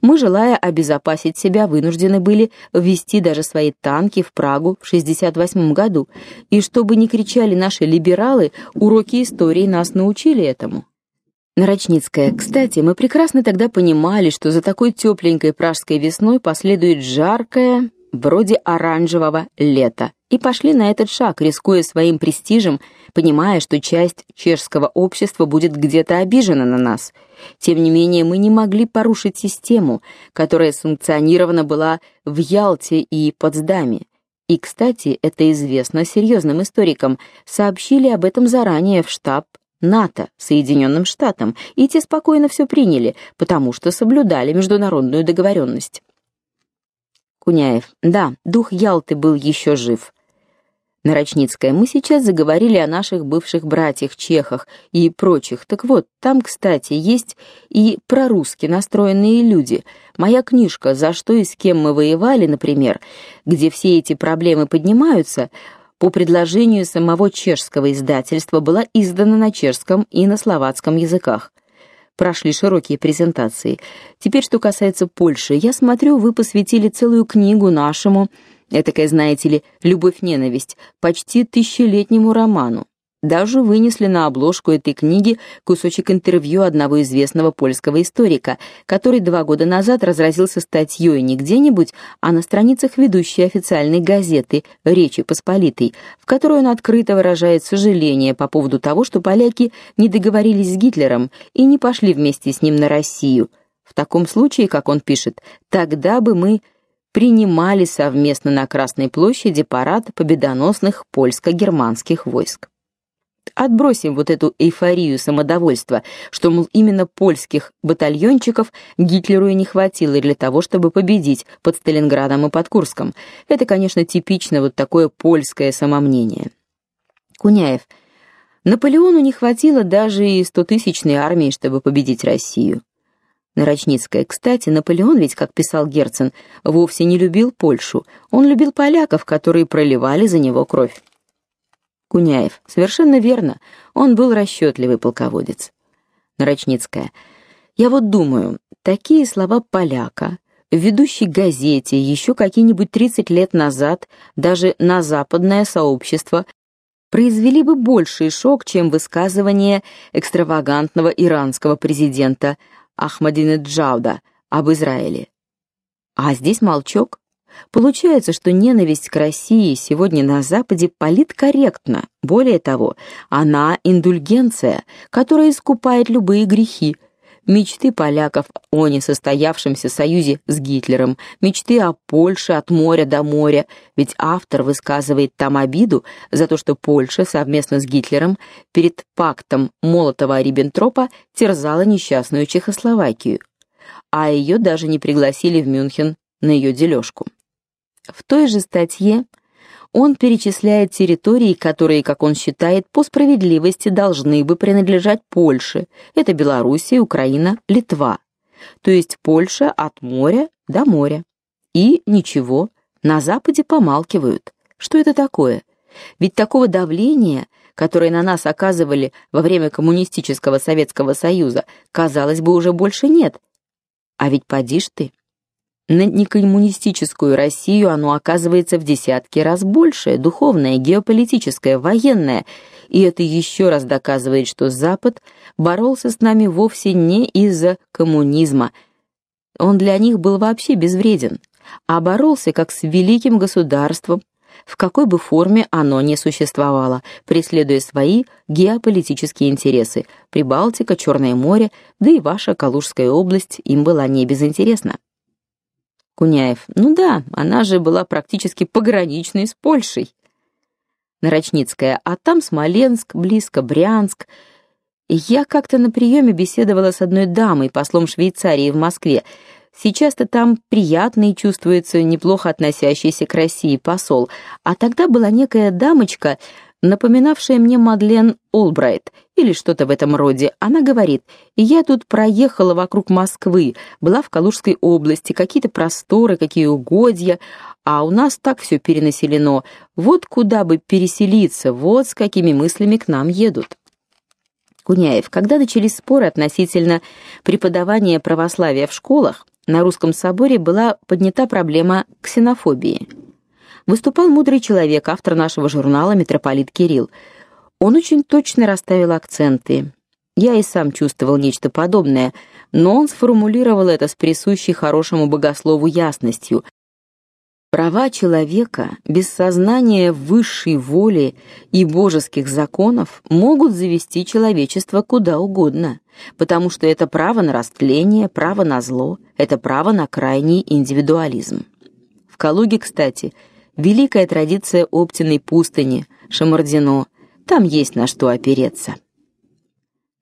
мы, желая обезопасить себя, вынуждены были ввести даже свои танки в Прагу в 68 году, и чтобы не кричали наши либералы, уроки истории нас научили этому. Нарочницкая. Кстати, мы прекрасно тогда понимали, что за такой тепленькой пражской весной последует жаркое, вроде оранжевого лета, и пошли на этот шаг, рискуя своим престижем, понимая, что часть чешского общества будет где-то обижена на нас. Тем не менее, мы не могли порушить систему, которая санкционирована была в Ялте и Потсдаме. И, кстати, это известно серьезным историкам, сообщили об этом заранее в штаб НАТО, Соединенным Штатам, и те спокойно все приняли, потому что соблюдали международную договоренность. Куняев. Да, дух Ялты был еще жив. Нарочницкая. Мы сейчас заговорили о наших бывших братьях чехах и прочих. Так вот, там, кстати, есть и прорусски настроенные люди. Моя книжка «За что и с кем мы воевали», например, где все эти проблемы поднимаются, по предложению самого чешского издательства была издана на чешском и на словацком языках прошли широкие презентации. Теперь, что касается Польши, я смотрю, вы посвятили целую книгу нашему, этакая, знаете ли, любовь-ненависть, почти тысячелетнему роману. Даже вынесли на обложку этой книги кусочек интервью одного известного польского историка, который два года назад разразился статьей не где-нибудь, а на страницах ведущей официальной газеты Речи Посполитой, в которой он открыто выражает сожаление по поводу того, что поляки не договорились с Гитлером и не пошли вместе с ним на Россию. В таком случае, как он пишет, тогда бы мы принимали совместно на Красной площади парад победоносных польско-германских войск. Отбросим вот эту эйфорию самодовольства, что мол именно польских батальончиков Гитлеру и не хватило для того, чтобы победить под Сталинградом и под Курском. Это, конечно, типично вот такое польское самомнение. Куняев. Наполеону не хватило даже и стотысячной армии, чтобы победить Россию. Нарочницкая. Кстати, Наполеон ведь, как писал Герцен, вовсе не любил Польшу. Он любил поляков, которые проливали за него кровь. Куняев. Совершенно верно. Он был расчетливый полководец. Нарочницкая. Я вот думаю, такие слова поляка в ведущей газете еще какие-нибудь 30 лет назад даже на западное сообщество произвели бы больший шок, чем высказывание экстравагантного иранского президента Ахмадинеджауда об Израиле. А здесь молчок. Получается, что ненависть к России сегодня на Западе политкорректна. Более того, она индульгенция, которая искупает любые грехи, мечты поляков о несостоявшемся союзе с Гитлером, мечты о Польше от моря до моря, ведь автор высказывает там обиду за то, что Польша совместно с Гитлером перед пактом Молотова-Риббентропа терзала несчастную Чехословакию, а ее даже не пригласили в Мюнхен на ее дележку. В той же статье он перечисляет территории, которые, как он считает, по справедливости должны бы принадлежать Польше. Это Белоруссия, Украина, Литва. То есть Польша от моря до моря. И ничего, на западе помалкивают. Что это такое? Ведь такого давления, которое на нас оказывали во время коммунистического Советского Союза, казалось бы, уже больше нет. А ведь поди ж ты, на некоммунистическую Россию оно оказывается в десятки раз большее, духовное, геополитическое, военное, и это еще раз доказывает, что Запад боролся с нами вовсе не из-за коммунизма. Он для них был вообще безвреден, а боролся как с великим государством, в какой бы форме оно ни существовало, преследуя свои геополитические интересы. Прибалтика, Черное море, да и ваша Калужская область им была не безинтересна. Куняев. Ну да, она же была практически пограничной с Польшей. Нарочницкая. А там Смоленск, близко Брянск. Я как-то на приеме беседовала с одной дамой, послом Швейцарии в Москве. Сейчас-то там приятный чувствуется, неплохо относящийся к России посол. А тогда была некая дамочка, напоминавшая мне Мадлен Олбрайт или что-то в этом роде. Она говорит: "Я тут проехала вокруг Москвы, была в Калужской области, какие-то просторы, какие угодья, а у нас так все перенаселено. Вот куда бы переселиться, вот с какими мыслями к нам едут". Куняев, когда начались споры относительно преподавания православия в школах, на русском соборе была поднята проблема ксенофобии выступал мудрый человек, автор нашего журнала митрополит Кирилл. Он очень точно расставил акценты. Я и сам чувствовал нечто подобное, но он сформулировал это с присущей хорошему богослову ясностью. Права человека без сознания высшей воли и божеских законов могут завести человечество куда угодно, потому что это право на растление, право на зло, это право на крайний индивидуализм. В Калуге, кстати, великая традиция Оптиной пустыни, Шамардино. Там есть на что опереться.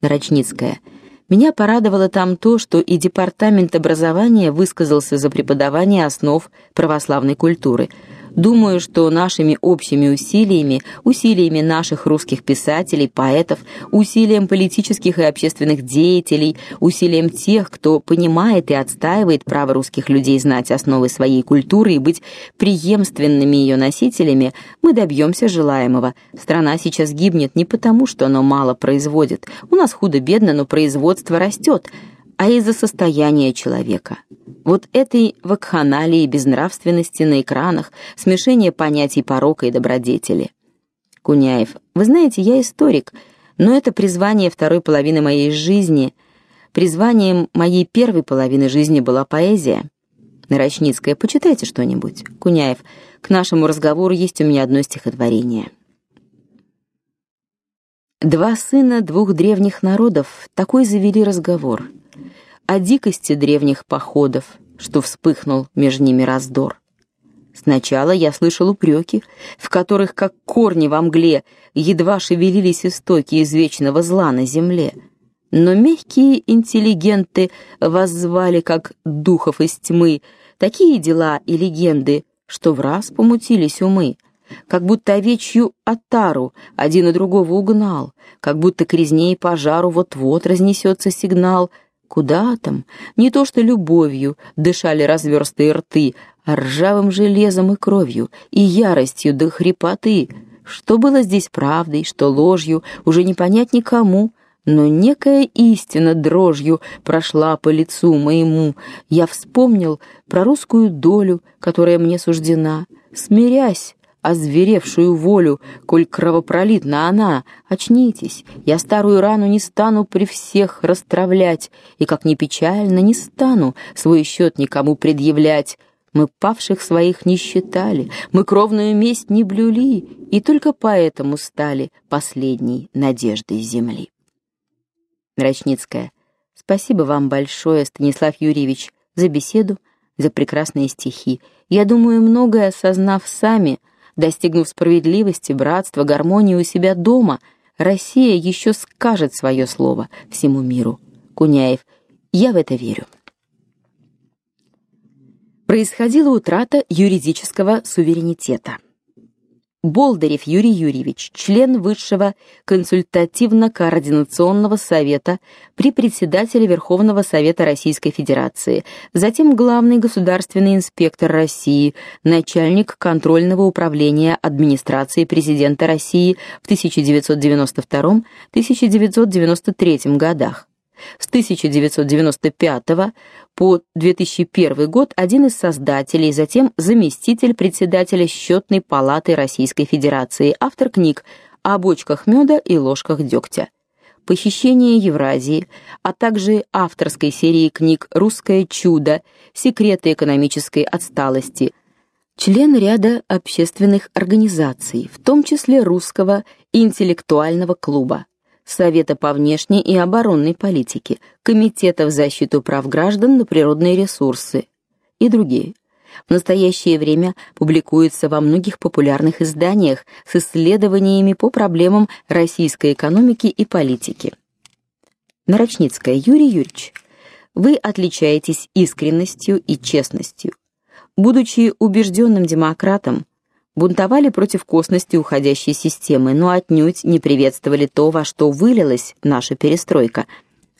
Нарочницкая. Меня порадовало там то, что и департамент образования высказался за преподавание основ православной культуры – Думаю, что нашими общими усилиями, усилиями наших русских писателей, поэтов, усилием политических и общественных деятелей, усилием тех, кто понимает и отстаивает право русских людей знать основы своей культуры и быть преемственными ее носителями, мы добьемся желаемого. Страна сейчас гибнет не потому, что она мало производит. У нас худо-бедно, но производство растет а из-за состояния человека. Вот этой вакханалии безнравственности на экранах, смешения понятий порока и добродетели. Куняев. Вы знаете, я историк, но это призвание второй половины моей жизни. Призванием моей первой половины жизни была поэзия. Нарочницкая, почитайте что-нибудь. Куняев. К нашему разговору есть у меня одно стихотворение. Два сына двух древних народов такой завели разговор о дикости древних походов, что вспыхнул между ними раздор. Сначала я слышал упреки, в которых, как корни во мгле, едва шевелились истоки извечного зла на земле. Но мягкие интеллигенты воззвали, как духов из тьмы, такие дела и легенды, что в раз помутились умы, как будто овечью отару один и другого угнал, как будто к резне и пожару вот-вот разнесется сигнал — Куда там? Не то что любовью дышали разверстые рты, а ржавым железом и кровью, и яростью до хрипоты. Что было здесь правдой, что ложью, уже не понять никому, но некая истина дрожью прошла по лицу моему. Я вспомнил про русскую долю, которая мне суждена, смирясь озверевшую волю, коль кровопролитна она. Очнитесь, я старую рану не стану при всех расстравлять, и, как ни печально, не стану свой счет никому предъявлять. Мы павших своих не считали, мы кровную месть не блюли, и только поэтому стали последней надеждой земли. Рачницкая. Спасибо вам большое, Станислав Юрьевич, за беседу, за прекрасные стихи. Я думаю, многое осознав сами, достигнув справедливости, братства, гармонии у себя дома, Россия еще скажет свое слово всему миру. Куняев. Я в это верю. Происходила утрата юридического суверенитета. Болдырев Юрий Юрьевич, член Высшего консультативно-координационного совета при председателе Верховного Совета Российской Федерации, затем главный государственный инспектор России, начальник контрольного управления администрации президента России в 1992-1993 годах. С 1995 по 2001 год один из создателей, затем заместитель председателя счетной палаты Российской Федерации, автор книг о бочках меда и ложках дегтя. Похищение Евразии, а также авторской серии книг Русское чудо, Секреты экономической отсталости. Член ряда общественных организаций, в том числе Русского интеллектуального клуба. Совета по внешней и оборонной политике, Комитета в защиту прав граждан на природные ресурсы и другие. В настоящее время публикуется во многих популярных изданиях с исследованиями по проблемам российской экономики и политики. Нарочницкая Юрий Юрьевич, вы отличаетесь искренностью и честностью. Будучи убежденным демократом, бунтовали против косности уходящей системы, но отнюдь не приветствовали то, во что вылилась наша перестройка.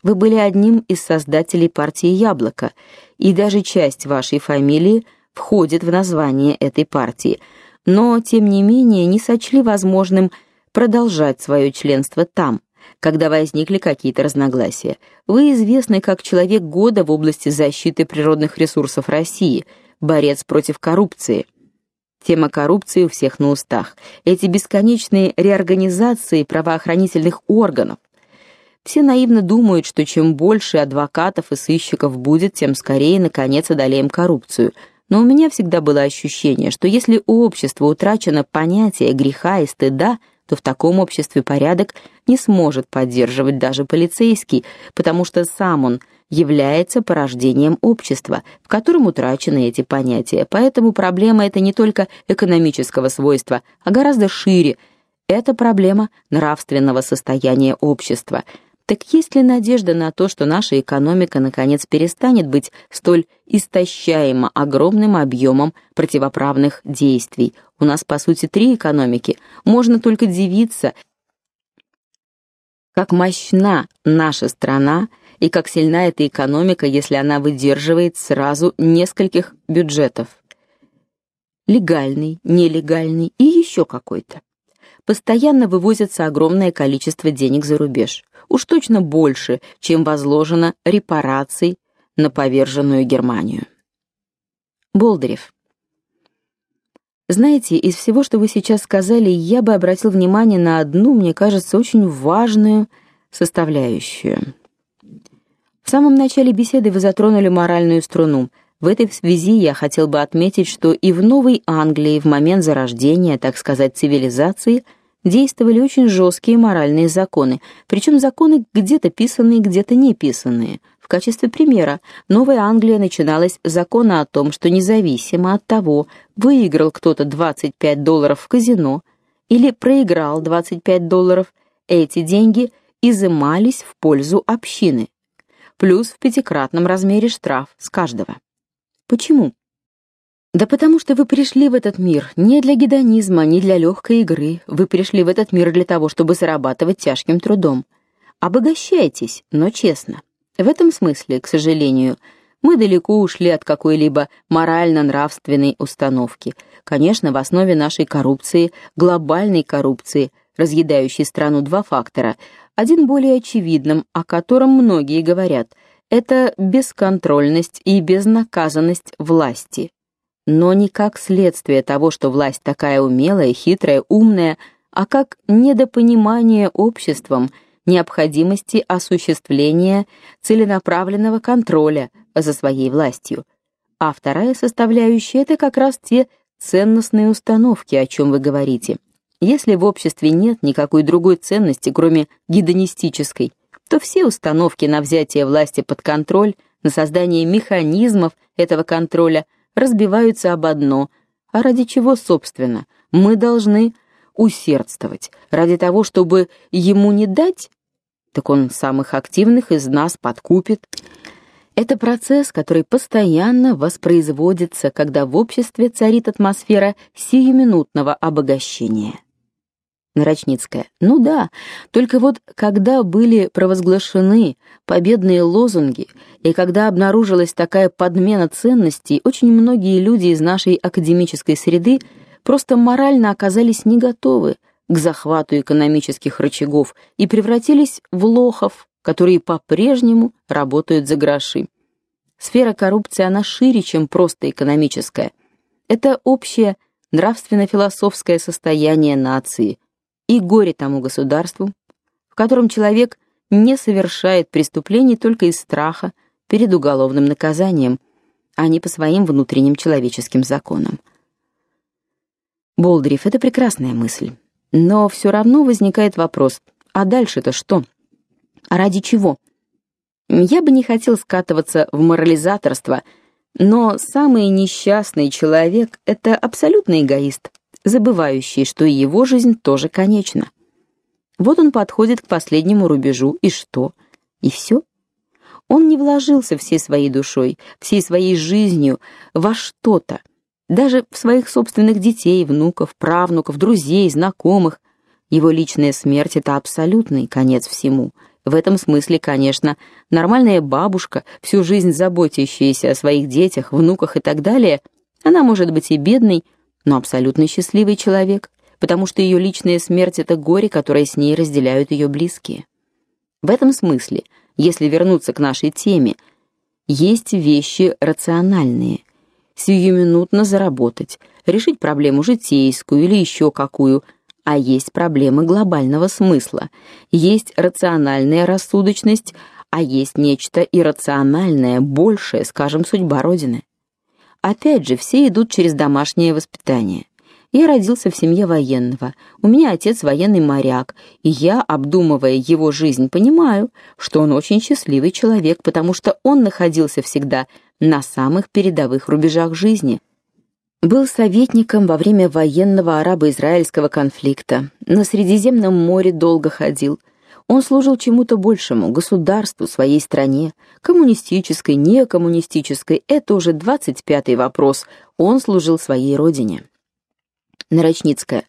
Вы были одним из создателей партии Яблоко, и даже часть вашей фамилии входит в название этой партии. Но тем не менее не сочли возможным продолжать свое членство там, когда возникли какие-то разногласия. Вы известны как человек года в области защиты природных ресурсов России, борец против коррупции. Тема коррупции у всех на устах. Эти бесконечные реорганизации правоохранительных органов. Все наивно думают, что чем больше адвокатов и сыщиков будет, тем скорее наконец одолеем коррупцию. Но у меня всегда было ощущение, что если у общества утрачено понятие греха и стыда, то в таком обществе порядок не сможет поддерживать даже полицейский, потому что сам он – является порождением общества, в котором утрачены эти понятия. Поэтому проблема эта не только экономического свойства, а гораздо шире. Это проблема нравственного состояния общества. Так есть ли надежда на то, что наша экономика наконец перестанет быть столь истощаема огромным объемом противоправных действий? У нас по сути три экономики. Можно только дивиться, как мощна наша страна и как сильна эта экономика, если она выдерживает сразу нескольких бюджетов. Легальный, нелегальный и еще какой-то. Постоянно вывозится огромное количество денег за рубеж. Уж точно больше, чем возложено репараций на поверженную Германию. Болдырев. Знаете, из всего, что вы сейчас сказали, я бы обратил внимание на одну, мне кажется, очень важную составляющую. В самом начале беседы вы затронули моральную струну. В этой связи я хотел бы отметить, что и в Новой Англии в момент зарождения, так сказать, цивилизации действовали очень жесткие моральные законы, причем законы где-то писанные, где-то не писанные. В качестве примера, Новая Англия начиналась с закона о том, что независимо от того, выиграл кто-то 25 долларов в казино или проиграл 25 долларов, эти деньги изымались в пользу общины плюс в пятикратном размере штраф с каждого. Почему? Да потому что вы пришли в этот мир не для гедонизма, не для легкой игры. Вы пришли в этот мир для того, чтобы зарабатывать тяжким трудом. Обогащайтесь, но честно. В этом смысле, к сожалению, Мы далеко ушли от какой-либо морально-нравственной установки. Конечно, в основе нашей коррупции, глобальной коррупции, разъедающей страну два фактора. Один более очевидным, о котором многие говорят это бесконтрольность и безнаказанность власти. Но не как следствие того, что власть такая умелая, хитрая, умная, а как недопонимание обществом необходимости осуществления целенаправленного контроля за своей властью. А вторая составляющая это как раз те ценностные установки, о чем вы говорите. Если в обществе нет никакой другой ценности, кроме гедонистической, то все установки на взятие власти под контроль, на создание механизмов этого контроля разбиваются об одно: а ради чего, собственно, мы должны усердствовать? Ради того, чтобы ему не дать, так он самых активных из нас подкупит. Это процесс, который постоянно воспроизводится, когда в обществе царит атмосфера сиюминутного обогащения. Нарочницкая. Ну да, только вот когда были провозглашены победные лозунги и когда обнаружилась такая подмена ценностей, очень многие люди из нашей академической среды просто морально оказались не готовы к захвату экономических рычагов и превратились в лохов, которые по-прежнему работают за гроши. Сфера коррупции она шире, чем просто экономическая. Это общее нравственно-философское состояние нации и горе тому государству, в котором человек не совершает преступлений только из страха перед уголовным наказанием, а не по своим внутренним человеческим законам. Болдырев это прекрасная мысль. Но все равно возникает вопрос: а дальше-то что? А ради чего? Я бы не хотел скатываться в морализаторство, но самый несчастный человек это абсолютный эгоист, забывающий, что и его жизнь тоже конечна. Вот он подходит к последнему рубежу, и что? И все? Он не вложился всей своей душой, всей своей жизнью во что-то, даже в своих собственных детей, внуков, правнуков, друзей, знакомых. Его личная смерть это абсолютный конец всему. В этом смысле, конечно, нормальная бабушка, всю жизнь заботящаяся о своих детях, внуках и так далее, она может быть и бедной, но абсолютно счастливый человек, потому что ее личная смерть это горе, которое с ней разделяют ее близкие. В этом смысле, если вернуться к нашей теме, есть вещи рациональные, сиюминутно заработать, решить проблему житейскую или еще какую, а есть проблемы глобального смысла, есть рациональная рассудочность, а есть нечто иррациональное, большее, скажем, судьба родины. Опять же, все идут через домашнее воспитание. Я родился в семье военного. У меня отец военный моряк, и я, обдумывая его жизнь, понимаю, что он очень счастливый человек, потому что он находился всегда на самых передовых рубежах жизни. Был советником во время военного арабо-израильского конфликта. На Средиземном море долго ходил. Он служил чему-то большему, государству, своей стране, коммунистической, некоммунистической это уже двадцать пятый вопрос. Он служил своей родине. Нарочницкая.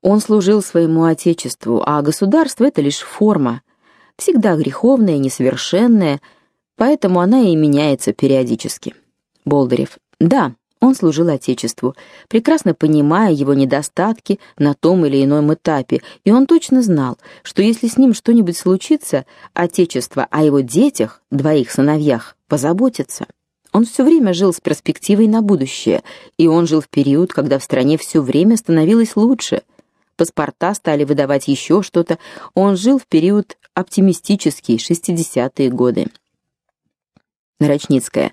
Он служил своему отечеству, а государство это лишь форма, всегда греховная, несовершенная, поэтому она и меняется периодически. Болдырев. Да, он служил отечеству, прекрасно понимая его недостатки на том или ином этапе, и он точно знал, что если с ним что-нибудь случится, отечество о его детях, двоих сыновьях, позаботится. Он все время жил с перспективой на будущее, и он жил в период, когда в стране все время становилось лучше. Паспорта стали выдавать еще что-то. Он жил в период оптимистический, 60-е годы. Нарочницкая.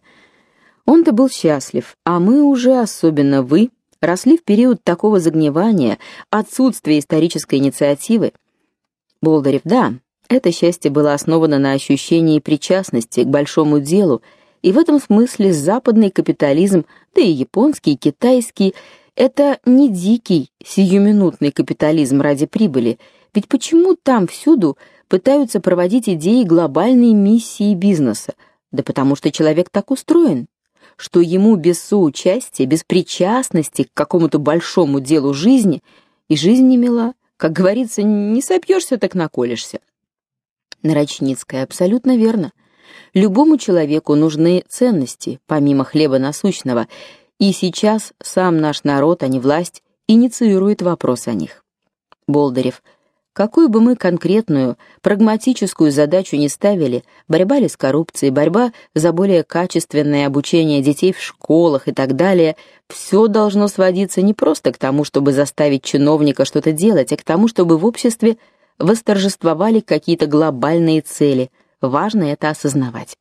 Он-то был счастлив, а мы уже, особенно вы, росли в период такого загнивания, отсутствия исторической инициативы. Болдырев, да, это счастье было основано на ощущении причастности к большому делу, и в этом смысле западный капитализм, да и японский, и китайский это не дикий, сиюминутный капитализм ради прибыли. Ведь почему там всюду пытаются проводить идеи глобальной миссии бизнеса? Да потому что человек так устроен, что ему без соучастия, без причастности к какому-то большому делу жизни и жизнь не мила. Как говорится, не сопьешься, так наколешься. Нарочницкая абсолютно верно. Любому человеку нужны ценности, помимо хлеба насущного, и сейчас сам наш народ, а не власть, инициирует вопрос о них. Болдырев Какую бы мы конкретную, прагматическую задачу ни ставили, борьба ли с коррупцией, борьба за более качественное обучение детей в школах и так далее, все должно сводиться не просто к тому, чтобы заставить чиновника что-то делать, а к тому, чтобы в обществе восторжествовали какие-то глобальные цели. Важно это осознавать.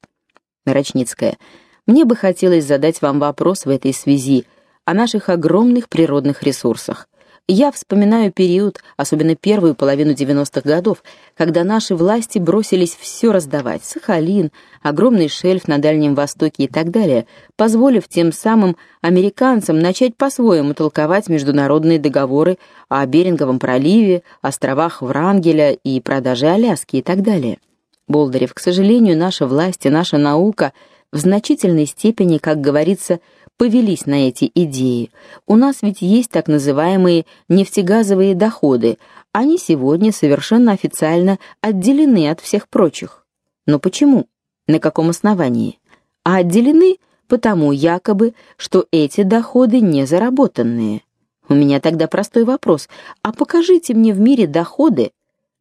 Рачницкая. Мне бы хотелось задать вам вопрос в этой связи о наших огромных природных ресурсах. Я вспоминаю период, особенно первую половину 90-х годов, когда наши власти бросились все раздавать: Сахалин, огромный шельф на Дальнем Востоке и так далее, позволив тем самым американцам начать по-своему толковать международные договоры о Беринговом проливе, островах Врангеля и продаже Аляски и так далее. Болдырев, к сожалению, наша власть и наша наука в значительной степени, как говорится, повелись на эти идеи. У нас ведь есть так называемые нефтегазовые доходы. Они сегодня совершенно официально отделены от всех прочих. Но почему? На каком основании? А отделены потому якобы, что эти доходы не заработанные. У меня тогда простой вопрос: а покажите мне в мире доходы,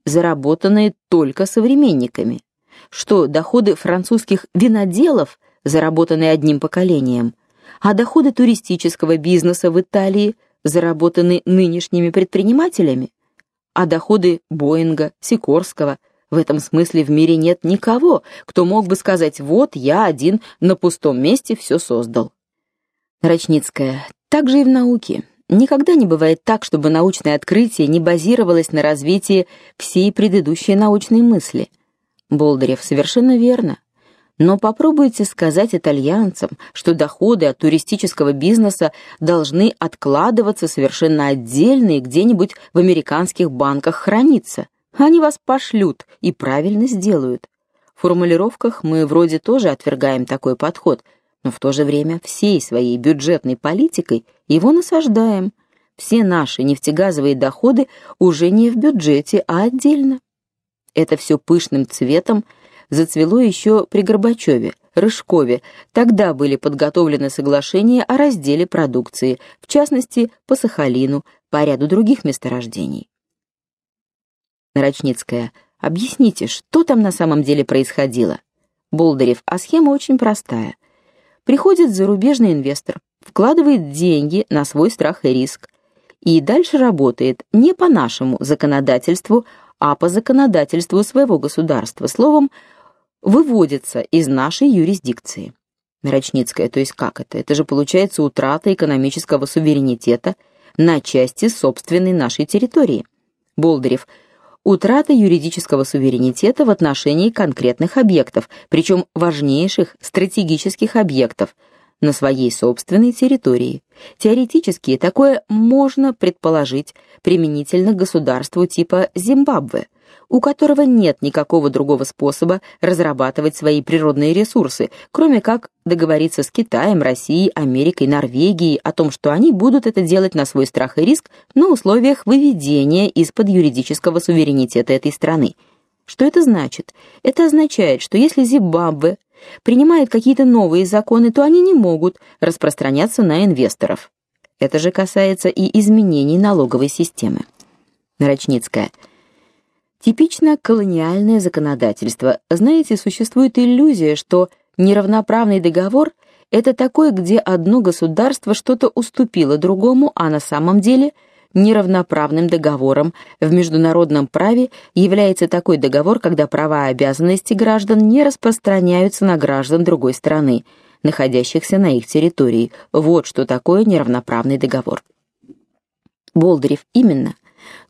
заработанные только современниками? Что доходы французских виноделов, заработанные одним поколением, а доходы туристического бизнеса в Италии заработаны нынешними предпринимателями, а доходы Боинга, Сикорского в этом смысле в мире нет никого, кто мог бы сказать: "Вот я один на пустом месте все создал". Рачницкая. Так же и в науке. Никогда не бывает так, чтобы научное открытие не базировалось на развитии всей предыдущей научной мысли. Болдырев совершенно верно. Но попробуйте сказать итальянцам, что доходы от туристического бизнеса должны откладываться совершенно отдельно и где-нибудь в американских банках храниться. Они вас пошлют и правильно сделают. В формулировках мы вроде тоже отвергаем такой подход, но в то же время всей своей бюджетной политикой его насаждаем. Все наши нефтегазовые доходы уже не в бюджете, а отдельно. Это все пышным цветом зацвело еще при Горбачеве, Рыжкове. Тогда были подготовлены соглашения о разделе продукции, в частности, по Сахалину, по ряду других месторождений. Нарочницкая. Объясните, что там на самом деле происходило? Болдырев. А схема очень простая. Приходит зарубежный инвестор, вкладывает деньги на свой страх и риск и дальше работает не по нашему законодательству, а по законодательству своего государства. Словом, выводится из нашей юрисдикции. Нарочницкая, то есть как это? Это же получается утрата экономического суверенитета на части собственной нашей территории. Болдырев. Утрата юридического суверенитета в отношении конкретных объектов, причем важнейших стратегических объектов на своей собственной территории. Теоретически такое можно предположить применительно к государству типа Зимбабве – у которого нет никакого другого способа разрабатывать свои природные ресурсы, кроме как договориться с Китаем, Россией, Америкой, Норвегией о том, что они будут это делать на свой страх и риск на условиях выведения из-под юридического суверенитета этой страны. Что это значит? Это означает, что если Зимбабве принимает какие-то новые законы, то они не могут распространяться на инвесторов. Это же касается и изменений налоговой системы. Нарочницкая. Типично колониальное законодательство. Знаете, существует иллюзия, что неравноправный договор это такой, где одно государство что-то уступило другому, а на самом деле неравноправным договором в международном праве является такой договор, когда права и обязанности граждан не распространяются на граждан другой страны, находящихся на их территории. Вот что такое неравноправный договор. Болдырев именно.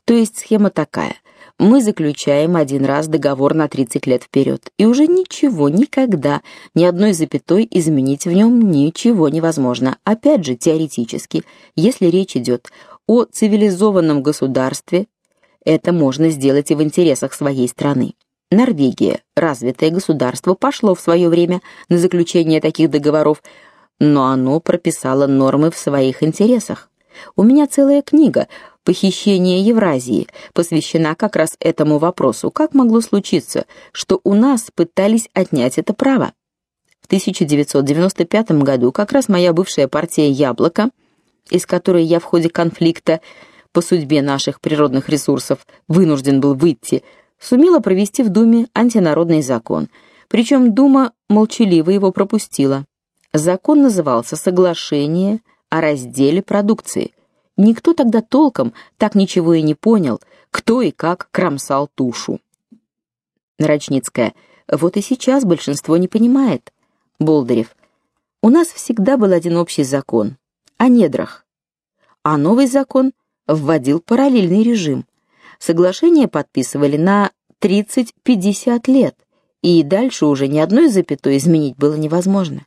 То есть схема такая: мы заключаем один раз договор на 30 лет вперед, и уже ничего никогда, ни одной запятой изменить в нем ничего невозможно. Опять же, теоретически, если речь идет о цивилизованном государстве, это можно сделать и в интересах своей страны. Норвегия, развитое государство, пошло в свое время на заключение таких договоров, но оно прописало нормы в своих интересах. У меня целая книга «Похищение Евразии» посвящена как раз этому вопросу. Как могло случиться, что у нас пытались отнять это право? В 1995 году как раз моя бывшая партия «Яблоко», из которой я в ходе конфликта по судьбе наших природных ресурсов вынужден был выйти, сумела провести в Думе антинародный закон. Причем Дума молчаливо его пропустила. Закон назывался «Соглашение о разделе продукции». Никто тогда толком так ничего и не понял, кто и как кромсал тушу. Нарочницкая. Вот и сейчас большинство не понимает. Болдырев. У нас всегда был один общий закон о недрах. А новый закон вводил параллельный режим. Соглашение подписывали на 30-50 лет, и дальше уже ни одной запятой изменить было невозможно.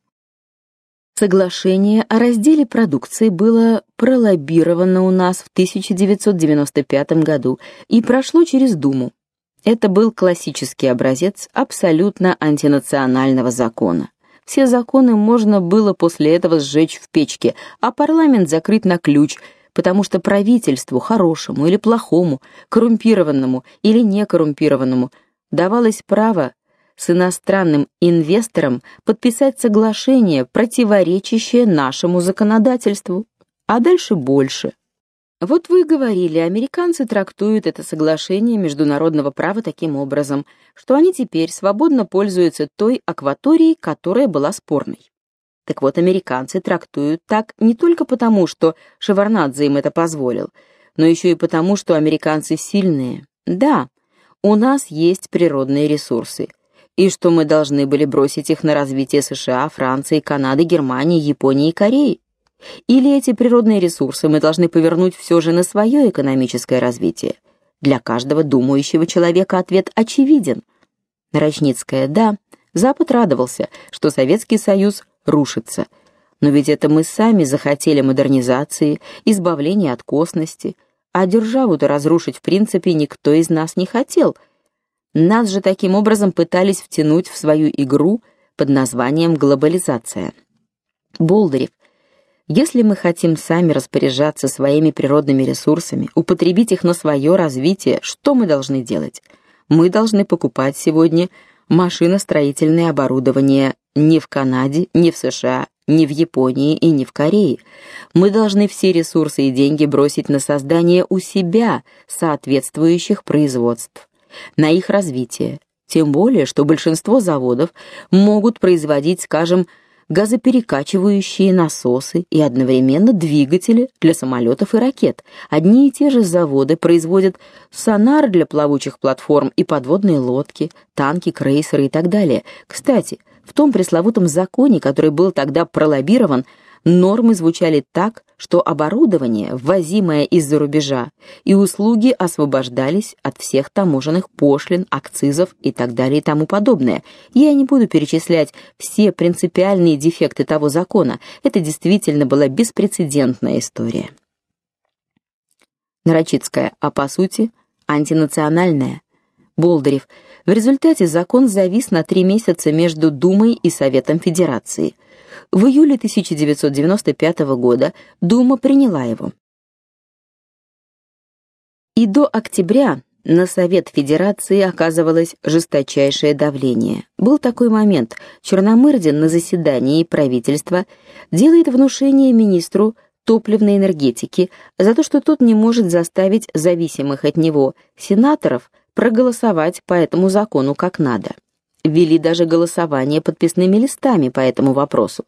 Соглашение о разделе продукции было пролоббировано у нас в 1995 году и прошло через Думу. Это был классический образец абсолютно антинационального закона. Все законы можно было после этого сжечь в печке, а парламент закрыть на ключ, потому что правительству, хорошему или плохому, коррумпированному или некоррумпированному, давалось право с иностранным инвестором подписать соглашение, противоречащее нашему законодательству, а дальше больше. Вот вы говорили, американцы трактуют это соглашение международного права таким образом, что они теперь свободно пользуются той акваторией, которая была спорной. Так вот, американцы трактуют так не только потому, что Шеварнадзе им это позволил, но еще и потому, что американцы сильные. Да, у нас есть природные ресурсы, и что мы должны были бросить их на развитие США, Франции, Канады, Германии, Японии и Кореи. Или эти природные ресурсы мы должны повернуть все же на свое экономическое развитие? Для каждого думающего человека ответ очевиден. Рачницкая: "Да, Запад радовался, что Советский Союз рушится. Но ведь это мы сами захотели модернизации, избавления от косности, а державу-то разрушить в принципе никто из нас не хотел. Нас же таким образом пытались втянуть в свою игру под названием глобализация. Болдырев если мы хотим сами распоряжаться своими природными ресурсами, употребить их на свое развитие, что мы должны делать? Мы должны покупать сегодня машиностроительное оборудование не в Канаде, не в США, не в Японии и не в Корее. Мы должны все ресурсы и деньги бросить на создание у себя соответствующих производств, на их развитие. Тем более, что большинство заводов могут производить, скажем, газоперекачивающие насосы и одновременно двигатели для самолетов и ракет. Одни и те же заводы производят сонар для плавучих платформ и подводные лодки, танки, крейсеры и так далее. Кстати, в том пресловутом законе, который был тогда пролоббирован, Нормы звучали так, что оборудование, ввозимое из-за рубежа, и услуги освобождались от всех таможенных пошлин, акцизов и так далее и тому подобное. Я не буду перечислять все принципиальные дефекты того закона. Это действительно была беспрецедентная история. Нарочицкая, а по сути антинациональная. Болдырев. В результате закон завис на три месяца между Думой и Советом Федерации. В июле 1995 года Дума приняла его. И до октября на Совет Федерации оказывалось жесточайшее давление. Был такой момент. Черномырдин на заседании правительства делает внушение министру топливной энергетики за то, что тот не может заставить зависимых от него сенаторов проголосовать по этому закону как надо ввели даже голосование подписными листами по этому вопросу.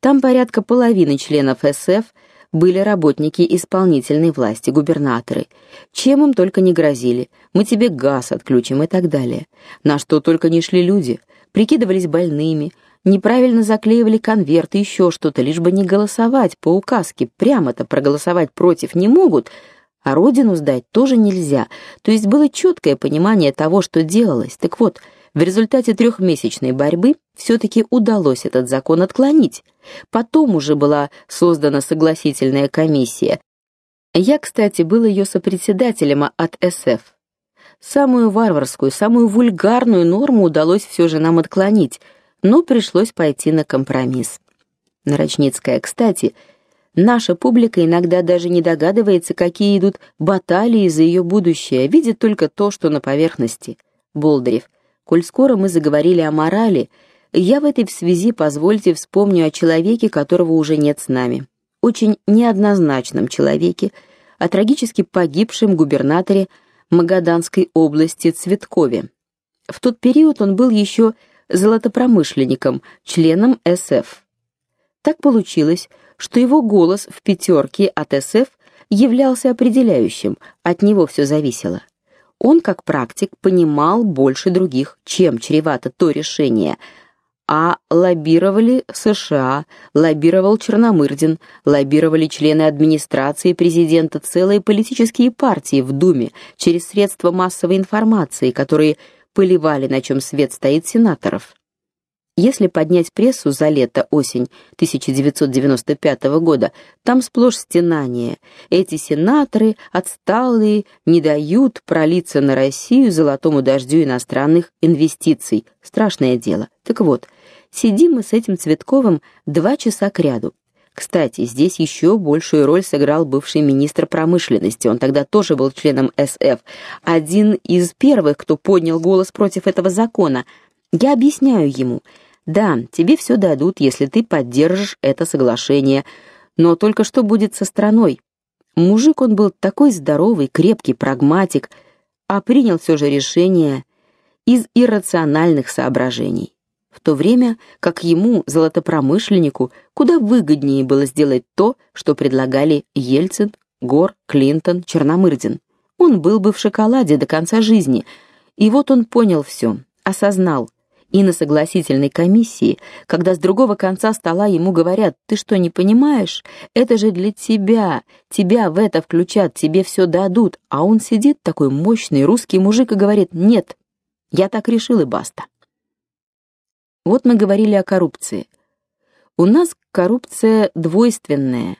Там порядка половины членов СФ были работники исполнительной власти, губернаторы. Чем им только не грозили: мы тебе газ отключим и так далее. На что только не шли люди, прикидывались больными, неправильно заклеивали конверты, еще что-то, лишь бы не голосовать по указке. Прямо-то проголосовать против не могут, а родину сдать тоже нельзя. То есть было четкое понимание того, что делалось. Так вот, в результате трехмесячной борьбы все таки удалось этот закон отклонить. Потом уже была создана согласительная комиссия. Я, кстати, был ее сопредседателем от СФ. Самую варварскую, самую вульгарную норму удалось все же нам отклонить, но пришлось пойти на компромисс. Нарочницкая, кстати, Наша публика иногда даже не догадывается, какие идут баталии за ее будущее, видит только то, что на поверхности. Болдырев. Коль скоро мы заговорили о морали, я в этой связи позвольте вспомню о человеке, которого уже нет с нами. Очень неоднозначном человеке, о трагически погибшем губернаторе Магаданской области Цветкове. В тот период он был еще золотопромышленником, членом СФ. Так получилось, что его голос в пятерке от СФ являлся определяющим, от него все зависело. Он, как практик, понимал больше других, чем чревато то решение, а лоббировали США, лоббировал Черномырдин, лоббировали члены администрации президента, целые политические партии в Думе через средства массовой информации, которые поливали, на чем свет стоит сенаторов. Если поднять прессу за лето-осень 1995 года, там сплошь стенания. Эти сенаторы, отсталые, не дают пролиться на Россию золотому дождю иностранных инвестиций. Страшное дело. Так вот, сидим мы с этим Цветковым два часа кряду. Кстати, здесь еще большую роль сыграл бывший министр промышленности. Он тогда тоже был членом СФ, один из первых, кто поднял голос против этого закона. Я объясняю ему: да, тебе все дадут, если ты поддержишь это соглашение, но только что будет со страной? Мужик он был такой здоровый, крепкий, прагматик, а принял все же решение из иррациональных соображений. В то время, как ему, золотопромышленнику, куда выгоднее было сделать то, что предлагали Ельцин, Гор, Клинтон, Черномырдин. Он был бы в шоколаде до конца жизни. И вот он понял все, осознал, и на согласительной комиссии, когда с другого конца стола ему говорят: "Ты что, не понимаешь? Это же для тебя. Тебя в это включат, тебе все дадут". А он сидит такой мощный русский мужик и говорит: "Нет. Я так решил и баста". Вот мы говорили о коррупции. У нас коррупция двойственная.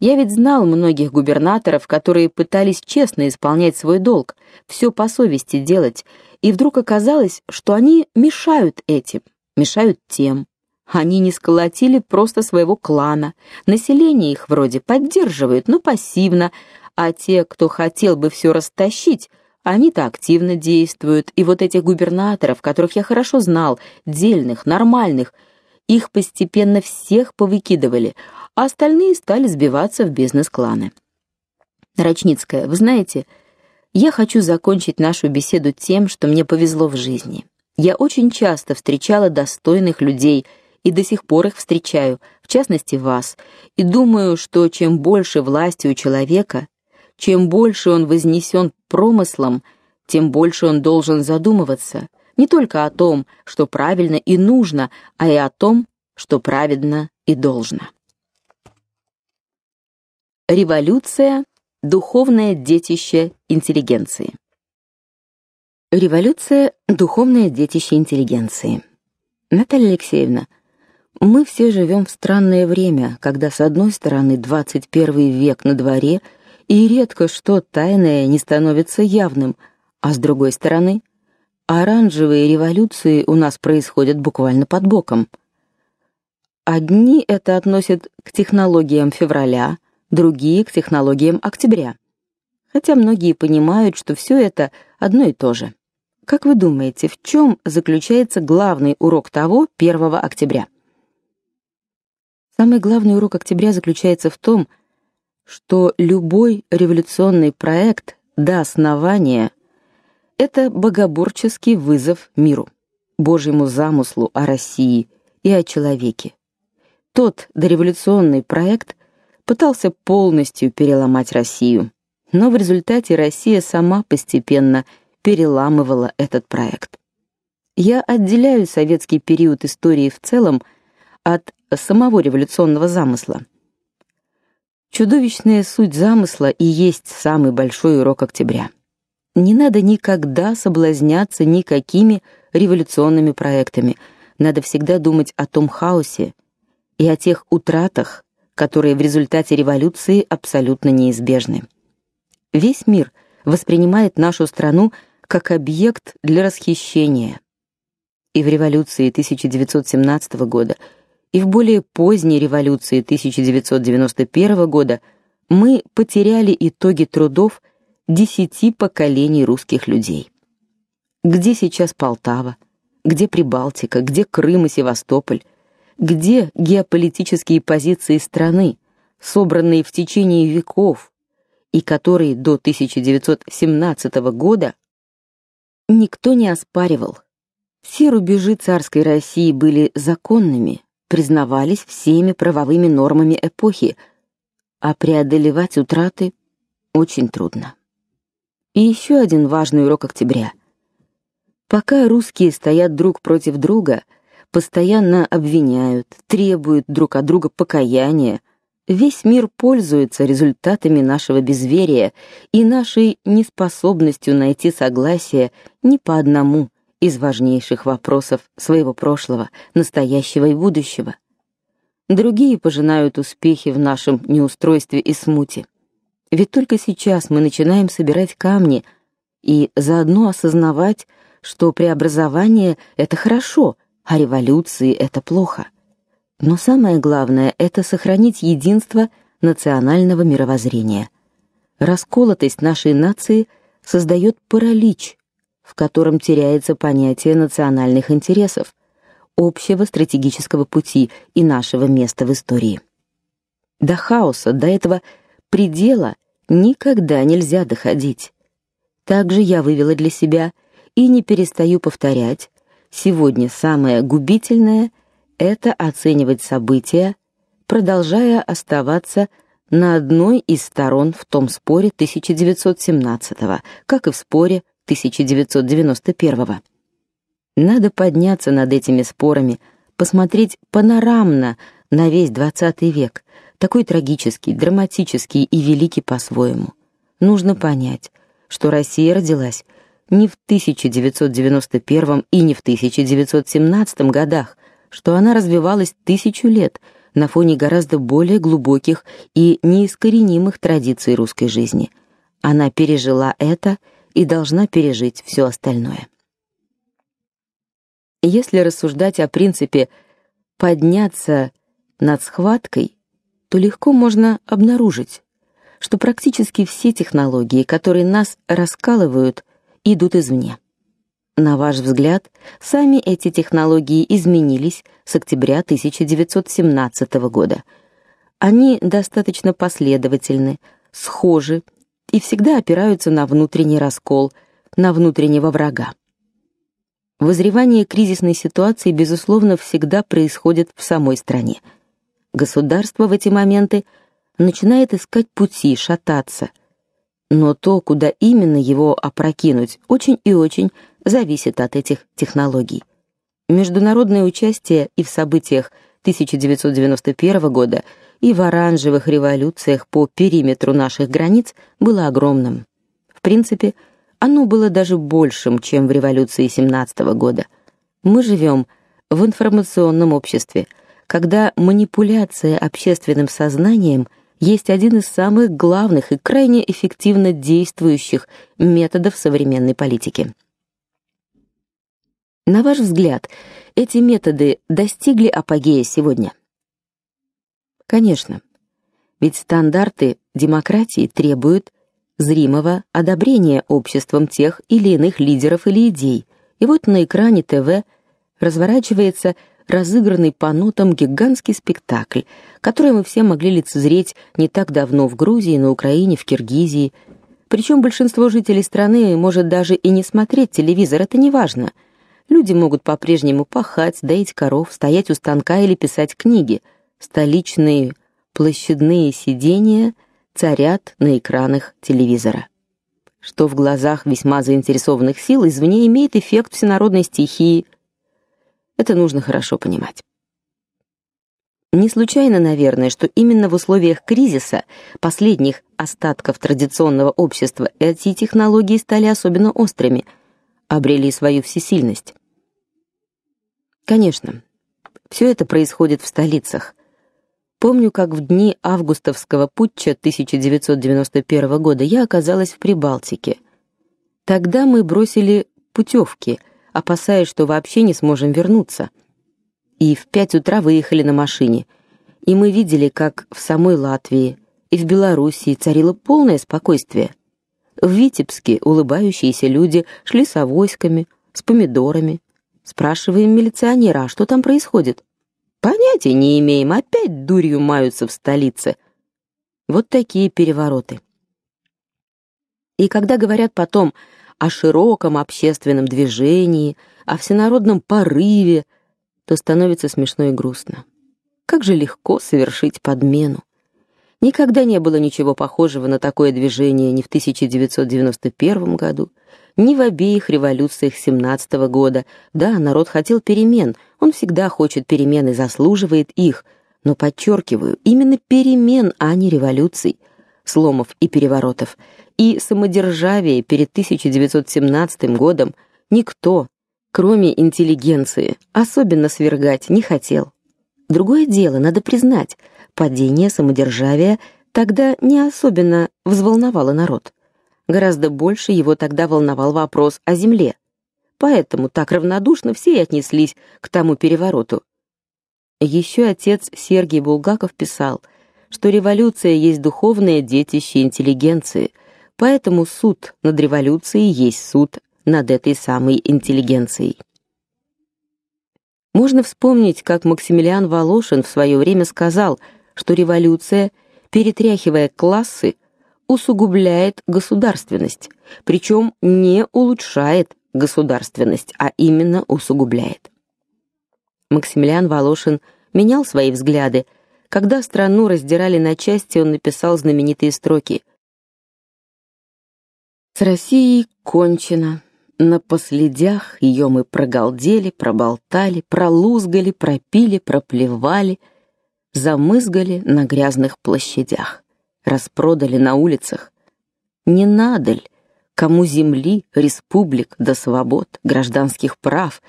Я ведь знал многих губернаторов, которые пытались честно исполнять свой долг, все по совести делать, и вдруг оказалось, что они мешают этим, мешают тем. Они не сколотили просто своего клана. Население их вроде поддерживает, но пассивно, а те, кто хотел бы все растащить, они-то активно действуют. И вот этих губернаторов, которых я хорошо знал, дельных, нормальных, их постепенно всех повыкидывали, а остальные стали сбиваться в бизнес-кланы. Рачницкая, вы знаете, я хочу закончить нашу беседу тем, что мне повезло в жизни. Я очень часто встречала достойных людей и до сих пор их встречаю, в частности вас, и думаю, что чем больше власти у человека, чем больше он вознесен промыслом, тем больше он должен задумываться не только о том, что правильно и нужно, а и о том, что праведно и должно. Революция Духовное детище интеллигенции. Революция духовное детище интеллигенции. Наталья Алексеевна, мы все живем в странное время, когда с одной стороны 21 век на дворе, и редко что тайное не становится явным, а с другой стороны оранжевые революции у нас происходят буквально под боком. Одни это относят к технологиям февраля, другие к технологиям октября. Хотя многие понимают, что все это одно и то же. Как вы думаете, в чем заключается главный урок того 1 октября? Самый главный урок октября заключается в том, что любой революционный проект до основания это богоборческий вызов миру, Божьему замыслу о России и о человеке. Тот дореволюционный проект пытался полностью переломать Россию, но в результате Россия сама постепенно переламывала этот проект. Я отделяю советский период истории в целом от самого революционного замысла. Чудовищная суть замысла и есть самый большой урок октября. Не надо никогда соблазняться никакими революционными проектами. Надо всегда думать о том хаосе и о тех утратах, которые в результате революции абсолютно неизбежны. Весь мир воспринимает нашу страну как объект для расхищения. И в революции 1917 года, и в более поздней революции 1991 года мы потеряли итоги трудов десяти поколений русских людей. Где сейчас Полтава? Где Прибалтика? Где Крым и Севастополь? Где геополитические позиции страны, собранные в течение веков и которые до 1917 года никто не оспаривал? Все рубежи царской России были законными, признавались всеми правовыми нормами эпохи, а преодолевать утраты очень трудно. И еще один важный урок октября. Пока русские стоят друг против друга, постоянно обвиняют, требуют друг от друга покаяния, весь мир пользуется результатами нашего безверия и нашей неспособностью найти согласие ни по одному из важнейших вопросов своего прошлого, настоящего и будущего. Другие пожинают успехи в нашем неустройстве и смуте. Ведь только сейчас мы начинаем собирать камни и заодно осознавать, что преобразование это хорошо, а революции это плохо. Но самое главное это сохранить единство национального мировоззрения. Расколотость нашей нации создает паралич, в котором теряется понятие национальных интересов, общего стратегического пути и нашего места в истории. До хаоса, до этого предела никогда нельзя доходить. Также я вывела для себя и не перестаю повторять, сегодня самое губительное это оценивать события, продолжая оставаться на одной из сторон в том споре 1917-го, как и в споре 1991-го. Надо подняться над этими спорами, посмотреть панорамно на весь XX век, такой трагический, драматический и великий по-своему. Нужно понять, что Россия родилась не в 1991 и не в 1917 годах, что она развивалась тысячу лет на фоне гораздо более глубоких и неискоренимых традиций русской жизни. Она пережила это и должна пережить все остальное. Если рассуждать о принципе подняться над схваткой, то легко можно обнаружить, что практически все технологии, которые нас раскалывают, идут извне. На ваш взгляд, сами эти технологии изменились с октября 1917 года. Они достаточно последовательны, схожи и всегда опираются на внутренний раскол, на внутреннего врага. Возревание кризисной ситуации безусловно всегда происходит в самой стране. Государство в эти моменты начинает искать пути, шататься. Но то, куда именно его опрокинуть, очень и очень зависит от этих технологий. Международное участие и в событиях 1991 года, и в оранжевых революциях по периметру наших границ было огромным. В принципе, оно было даже большим, чем в революции 17 года. Мы живем в информационном обществе, когда манипуляция общественным сознанием есть один из самых главных и крайне эффективно действующих методов современной политики. На ваш взгляд, эти методы достигли апогея сегодня? Конечно. Ведь стандарты демократии требуют зримого одобрения обществом тех или иных лидеров или идей. И вот на экране ТВ разворачивается разыгранный по нотам гигантский спектакль, который мы все могли лицезреть не так давно в Грузии, на Украине, в Киргизии. Причем большинство жителей страны может даже и не смотреть телевизор, это не важно. Люди могут по-прежнему пахать, доить коров, стоять у станка или писать книги. Столичные площадные сидения — царят на экранах телевизора. Что в глазах весьма заинтересованных сил извне имеет эффект всенародной стихии. Это нужно хорошо понимать. Не случайно, наверное, что именно в условиях кризиса, последних остатков традиционного общества, эти технологии стали особенно острыми, обрели свою всесильность. Конечно, все это происходит в столицах, Помню, как в дни августовского путча 1991 года я оказалась в Прибалтике. Тогда мы бросили путевки, опасаясь, что вообще не сможем вернуться. и в пять утра выехали на машине. И мы видели, как в самой Латвии и в Белоруссии царило полное спокойствие. В Витебске улыбающиеся люди шли с авоськами, с помидорами. Спрашиваем милиционера, а что там происходит? Понятия не имеем, опять дурью маются в столице. Вот такие перевороты. И когда говорят потом о широком общественном движении, о всенародном порыве, то становится смешно и грустно. Как же легко совершить подмену. Никогда не было ничего похожего на такое движение ни в 1991 году, ни в обеих революциях 17 -го года. Да, народ хотел перемен, он всегда хочет перемен и заслуживает их, но подчеркиваю, именно перемен, а не революций, сломов и переворотов. И самодержавие перед 1917 годом никто, кроме интеллигенции, особенно свергать не хотел. Другое дело, надо признать, падение самодержавия тогда не особенно взволновало народ. Гораздо больше его тогда волновал вопрос о земле. Поэтому так равнодушно все и отнеслись к тому перевороту. Еще отец Сергей Булгаков писал, что революция есть духовное детище интеллигенции, поэтому суд над революцией есть суд над этой самой интеллигенцией. Можно вспомнить, как Максимилиан Волошин в свое время сказал, что революция, перетряхивая классы, усугубляет государственность, причем не улучшает государственность, а именно усугубляет. Максимилиан Волошин менял свои взгляды. Когда страну раздирали на части, он написал знаменитые строки: С Россией кончено. На последях ее мы прогалдели, проболтали, пролузгали, пропили, проплевали, замызгали на грязных площадях, распродали на улицах. Не надо ли, кому земли, республик до да свобод, гражданских прав,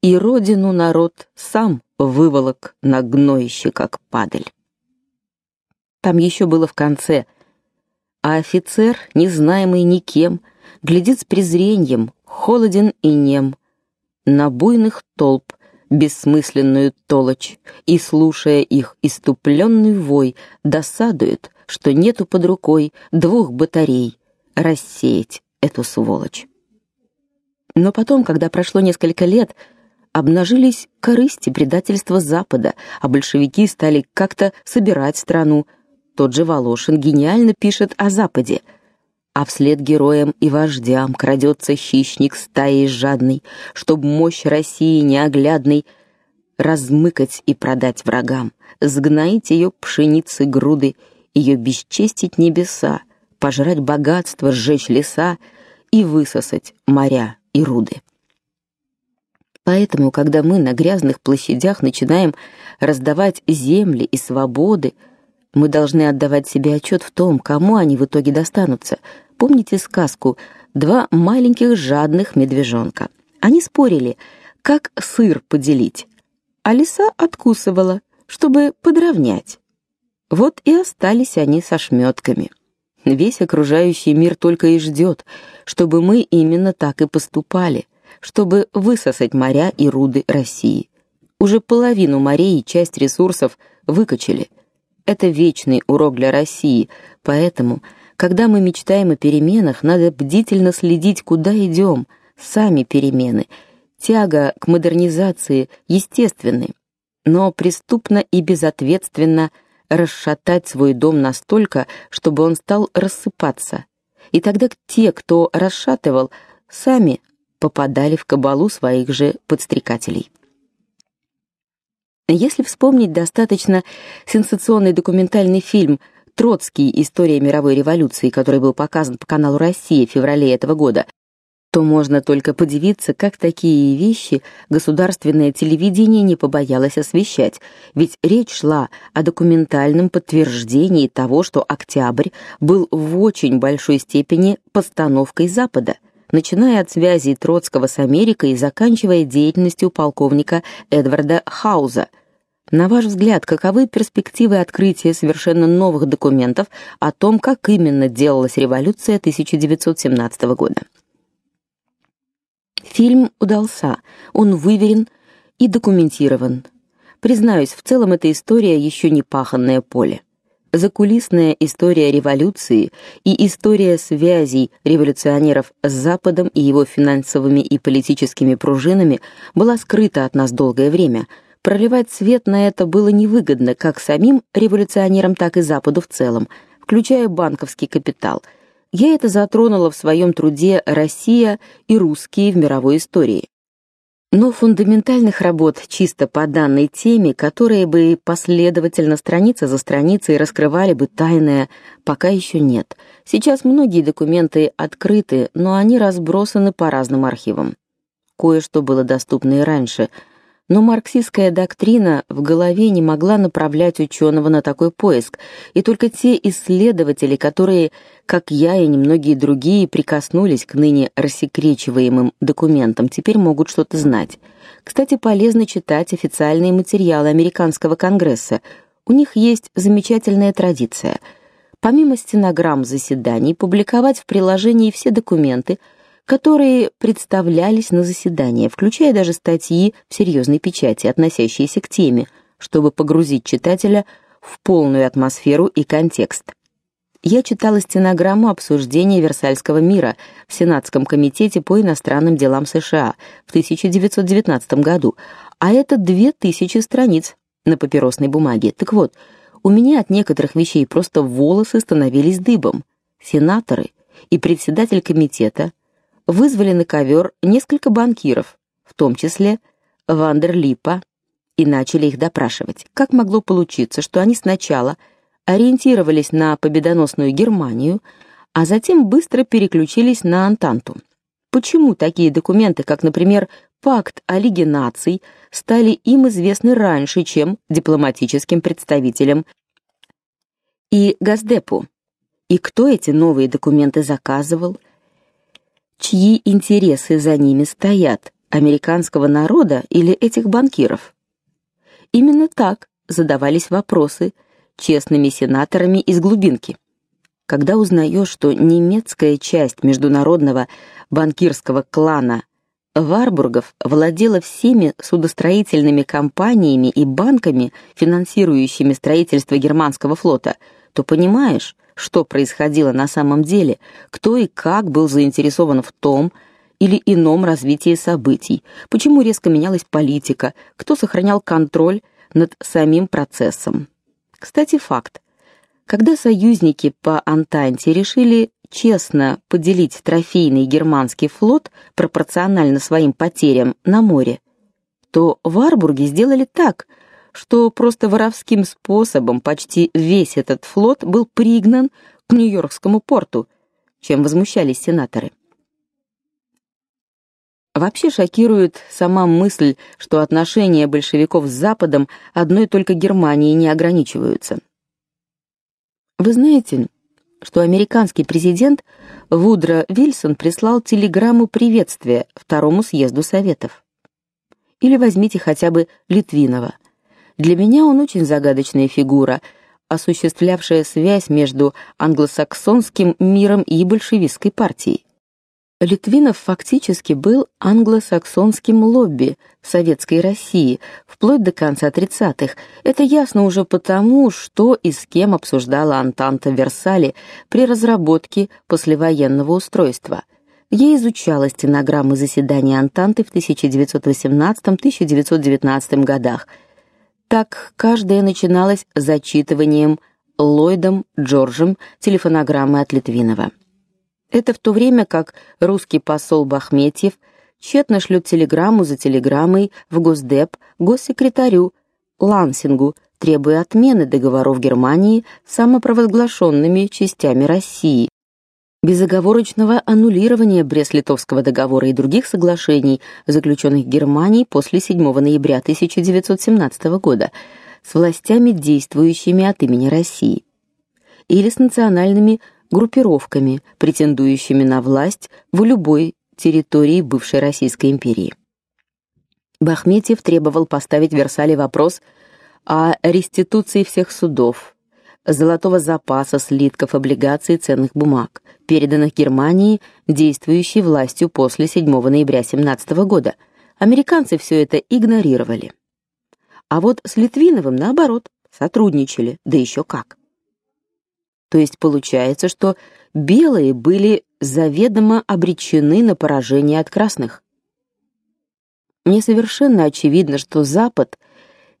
и родину народ сам выволок на гноище, как падаль. Там еще было в конце, а офицер, незнаемый никем, глядит с презрением, холоден и нем, на буйных толп бессмысленную толочь, и, слушая их иступленный вой, досадует, что нету под рукой двух батарей рассеять эту сволочь. Но потом, когда прошло несколько лет, обнажились корысти предательства Запада, а большевики стали как-то собирать страну. Тот же Волошин гениально пишет о Западе — а вслед героям и вождям крадется хищник стаи жадный, чтоб мощь России неоглядной размыкать и продать врагам, сгноить ее пшеницы груды, ее бесчестить небеса, пожрать богатство, сжечь леса и высосать моря и руды. Поэтому, когда мы на грязных площадях начинаем раздавать земли и свободы, мы должны отдавать себе отчет в том, кому они в итоге достанутся. Помните сказку «Два маленьких жадных медвежонка»? Они спорили, как сыр поделить. А лиса откусывала, чтобы подровнять. Вот и остались они со шмётками. Весь окружающий мир только и ждет, чтобы мы именно так и поступали, чтобы высосать моря и руды России. Уже половину морей и часть ресурсов выкачали – это вечный урок для России, поэтому, когда мы мечтаем о переменах, надо бдительно следить, куда идем. Сами перемены, тяга к модернизации естественны, но преступно и безответственно расшатать свой дом настолько, чтобы он стал рассыпаться. И тогда те, кто расшатывал, сами попадали в кабалу своих же подстрекателей. Если вспомнить достаточно сенсационный документальный фильм Троцкий. История мировой революции, который был показан по каналу Россия в феврале этого года, то можно только подивиться, как такие вещи государственное телевидение не побоялось освещать, ведь речь шла о документальном подтверждении того, что октябрь был в очень большой степени постановкой Запада, начиная от связей Троцкого с Америкой и заканчивая деятельностью полковника Эдварда Хауза – на ваш взгляд, каковы перспективы открытия совершенно новых документов о том, как именно делалась революция 1917 года? Фильм удался. Он выверен и документирован. Признаюсь, в целом эта история еще не паханное поле. Закулисная история революции и история связей революционеров с Западом и его финансовыми и политическими пружинами была скрыта от нас долгое время. Проливать свет на это было невыгодно как самим революционерам, так и Западу в целом, включая банковский капитал. Я это затронула в своем труде Россия и русские в мировой истории. Но фундаментальных работ чисто по данной теме, которые бы последовательно страница за страницей раскрывали бы тайное, пока еще нет. Сейчас многие документы открыты, но они разбросаны по разным архивам. Кое-что было доступно и раньше, но марксистская доктрина в голове не могла направлять ученого на такой поиск, и только те исследователи, которые, как я и немногие другие, прикоснулись к ныне рассекречиваемым документам, теперь могут что-то знать. Кстати, полезно читать официальные материалы американского конгресса. У них есть замечательная традиция. Помимо стенограмм заседаний, публиковать в приложении все документы, которые представлялись на заседании, включая даже статьи в серьезной печати, относящиеся к теме, чтобы погрузить читателя в полную атмосферу и контекст. Я читала стенограмму обсуждения Версальского мира в Сенатском комитете по иностранным делам США в 1919 году, а это две тысячи страниц на папиросной бумаге. Так вот, у меня от некоторых вещей просто волосы становились дыбом. Сенаторы и председатель комитета вызвали на ковер несколько банкиров, в том числе Вандерлипа, и начали их допрашивать. Как могло получиться, что они сначала ориентировались на победоносную Германию, а затем быстро переключились на Антанту? Почему такие документы, как, например, Пакт о Лиге наций, стали им известны раньше, чем дипломатическим представителям и Газдепу? И кто эти новые документы заказывал? Чьи интересы за ними стоят, американского народа или этих банкиров. Именно так задавались вопросы честными сенаторами из глубинки. Когда узнаешь, что немецкая часть международного банкирского клана Варбургов владела всеми судостроительными компаниями и банками, финансирующими строительство германского флота, то понимаешь, что происходило на самом деле, кто и как был заинтересован в том или ином развитии событий, почему резко менялась политика, кто сохранял контроль над самим процессом. Кстати, факт. Когда союзники по Антанте решили честно поделить трофейный германский флот пропорционально своим потерям на море, то Варбурги сделали так – что просто воровским способом почти весь этот флот был пригнан к Нью-Йоркскому порту, чем возмущались сенаторы. Вообще шокирует сама мысль, что отношения большевиков с Западом одной только Германией не ограничиваются. Вы знаете, что американский президент Вудро Вильсон прислал телеграмму приветствия второму съезду Советов? Или возьмите хотя бы Литвинова – для меня он очень загадочная фигура, осуществлявшая связь между англосаксонским миром и большевистской партией. Литвинов фактически был англосаксонским лобби в советской России вплоть до конца 30-х. Это ясно уже потому, что и с кем обсуждала Антанта в Версале при разработке послевоенного устройства. Я изучала стенограммы заседаний Антанты в 1918-1919 годах – так каждая начиналась зачитыванием Ллойдом Джорджем телефонограммы от Литвинова. Это в то время как русский посол Бахметьев тщетно шлет телеграмму за телеграммой в Госдеп госсекретарю Лансингу, требуя отмены договоров Германии с самопровозглашенными частями России, безоговорочного аннулирования Брест-Литовского договора и других соглашений, заключенных Германией после 7 ноября 1917 года с властями, действующими от имени России, или с национальными группировками, претендующими на власть в любой территории бывшей Российской империи. Бахметьев требовал поставить в Версале вопрос о реституции всех судов, золотого запаса слитков облигаций и ценных бумаг, переданных Германии действующей властью после 7 ноября 17 года. Американцы все это игнорировали. А вот с Литвиновым наоборот, сотрудничали, да еще как. То есть получается, что белые были заведомо обречены на поражение от красных. Мне совершенно очевидно, что Запад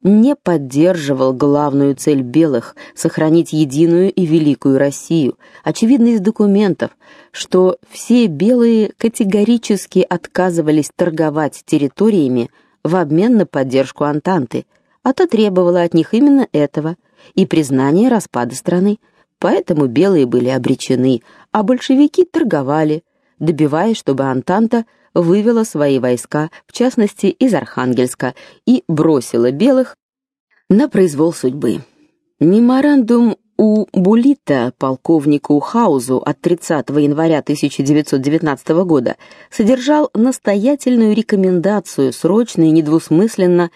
не поддерживал главную цель белых сохранить единую и великую Россию. Очевидно из документов, что все белые категорически отказывались торговать территориями в обмен на поддержку Антанты, а то требовала от них именно этого и признания распада страны. Поэтому белые были обречены, а большевики торговали, добиваясь, чтобы Антанта вывела свои войска, в частности из Архангельска, и бросила белых на произвол судьбы. Меморандум у Булита полковнику Хаузу от 30 января 1919 года содержал настоятельную рекомендацию срочно и недвусмысленно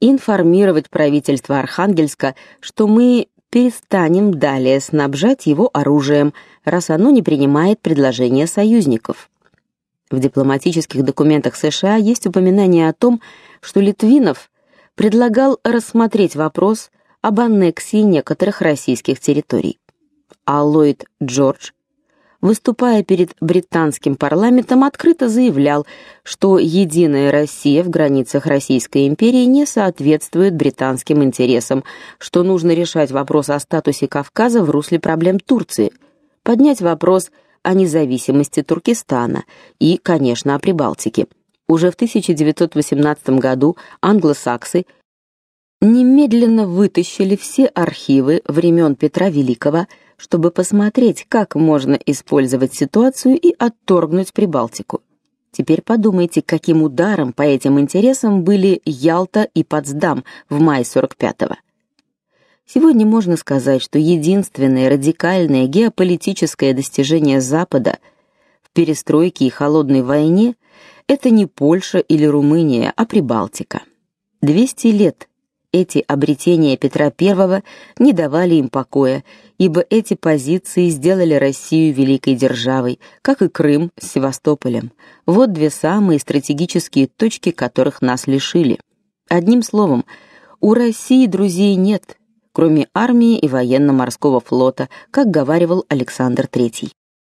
информировать правительство Архангельска, что мы перестанем далее снабжать его оружием, раз оно не принимает предложения союзников. В дипломатических документах США есть упоминание о том, что Литвинов предлагал рассмотреть вопрос об аннексии некоторых российских территорий. А Ллойд Джордж, выступая перед британским парламентом, открыто заявлял, что единая Россия в границах Российской империи не соответствует британским интересам, что нужно решать вопрос о статусе Кавказа в русле проблем Турции, поднять вопрос о о независимости Туркестана и, конечно, о Прибалтике. Уже в 1918 году англосаксы немедленно вытащили все архивы времен Петра Великого, чтобы посмотреть, как можно использовать ситуацию и отторгнуть Прибалтику. Теперь подумайте, каким ударом по этим интересам были Ялта и Потсдам в мае 45-го. Сегодня можно сказать, что единственное радикальное геополитическое достижение Запада в перестройке и холодной войне это не Польша или Румыния, а Прибалтика. 200 лет эти обретения Петра I не давали им покоя, ибо эти позиции сделали Россию великой державой, как и Крым с Севастополем. Вот две самые стратегические точки, которых нас лишили. Одним словом, у России друзей нет, кроме армии и военно-морского флота, как говаривал Александр III.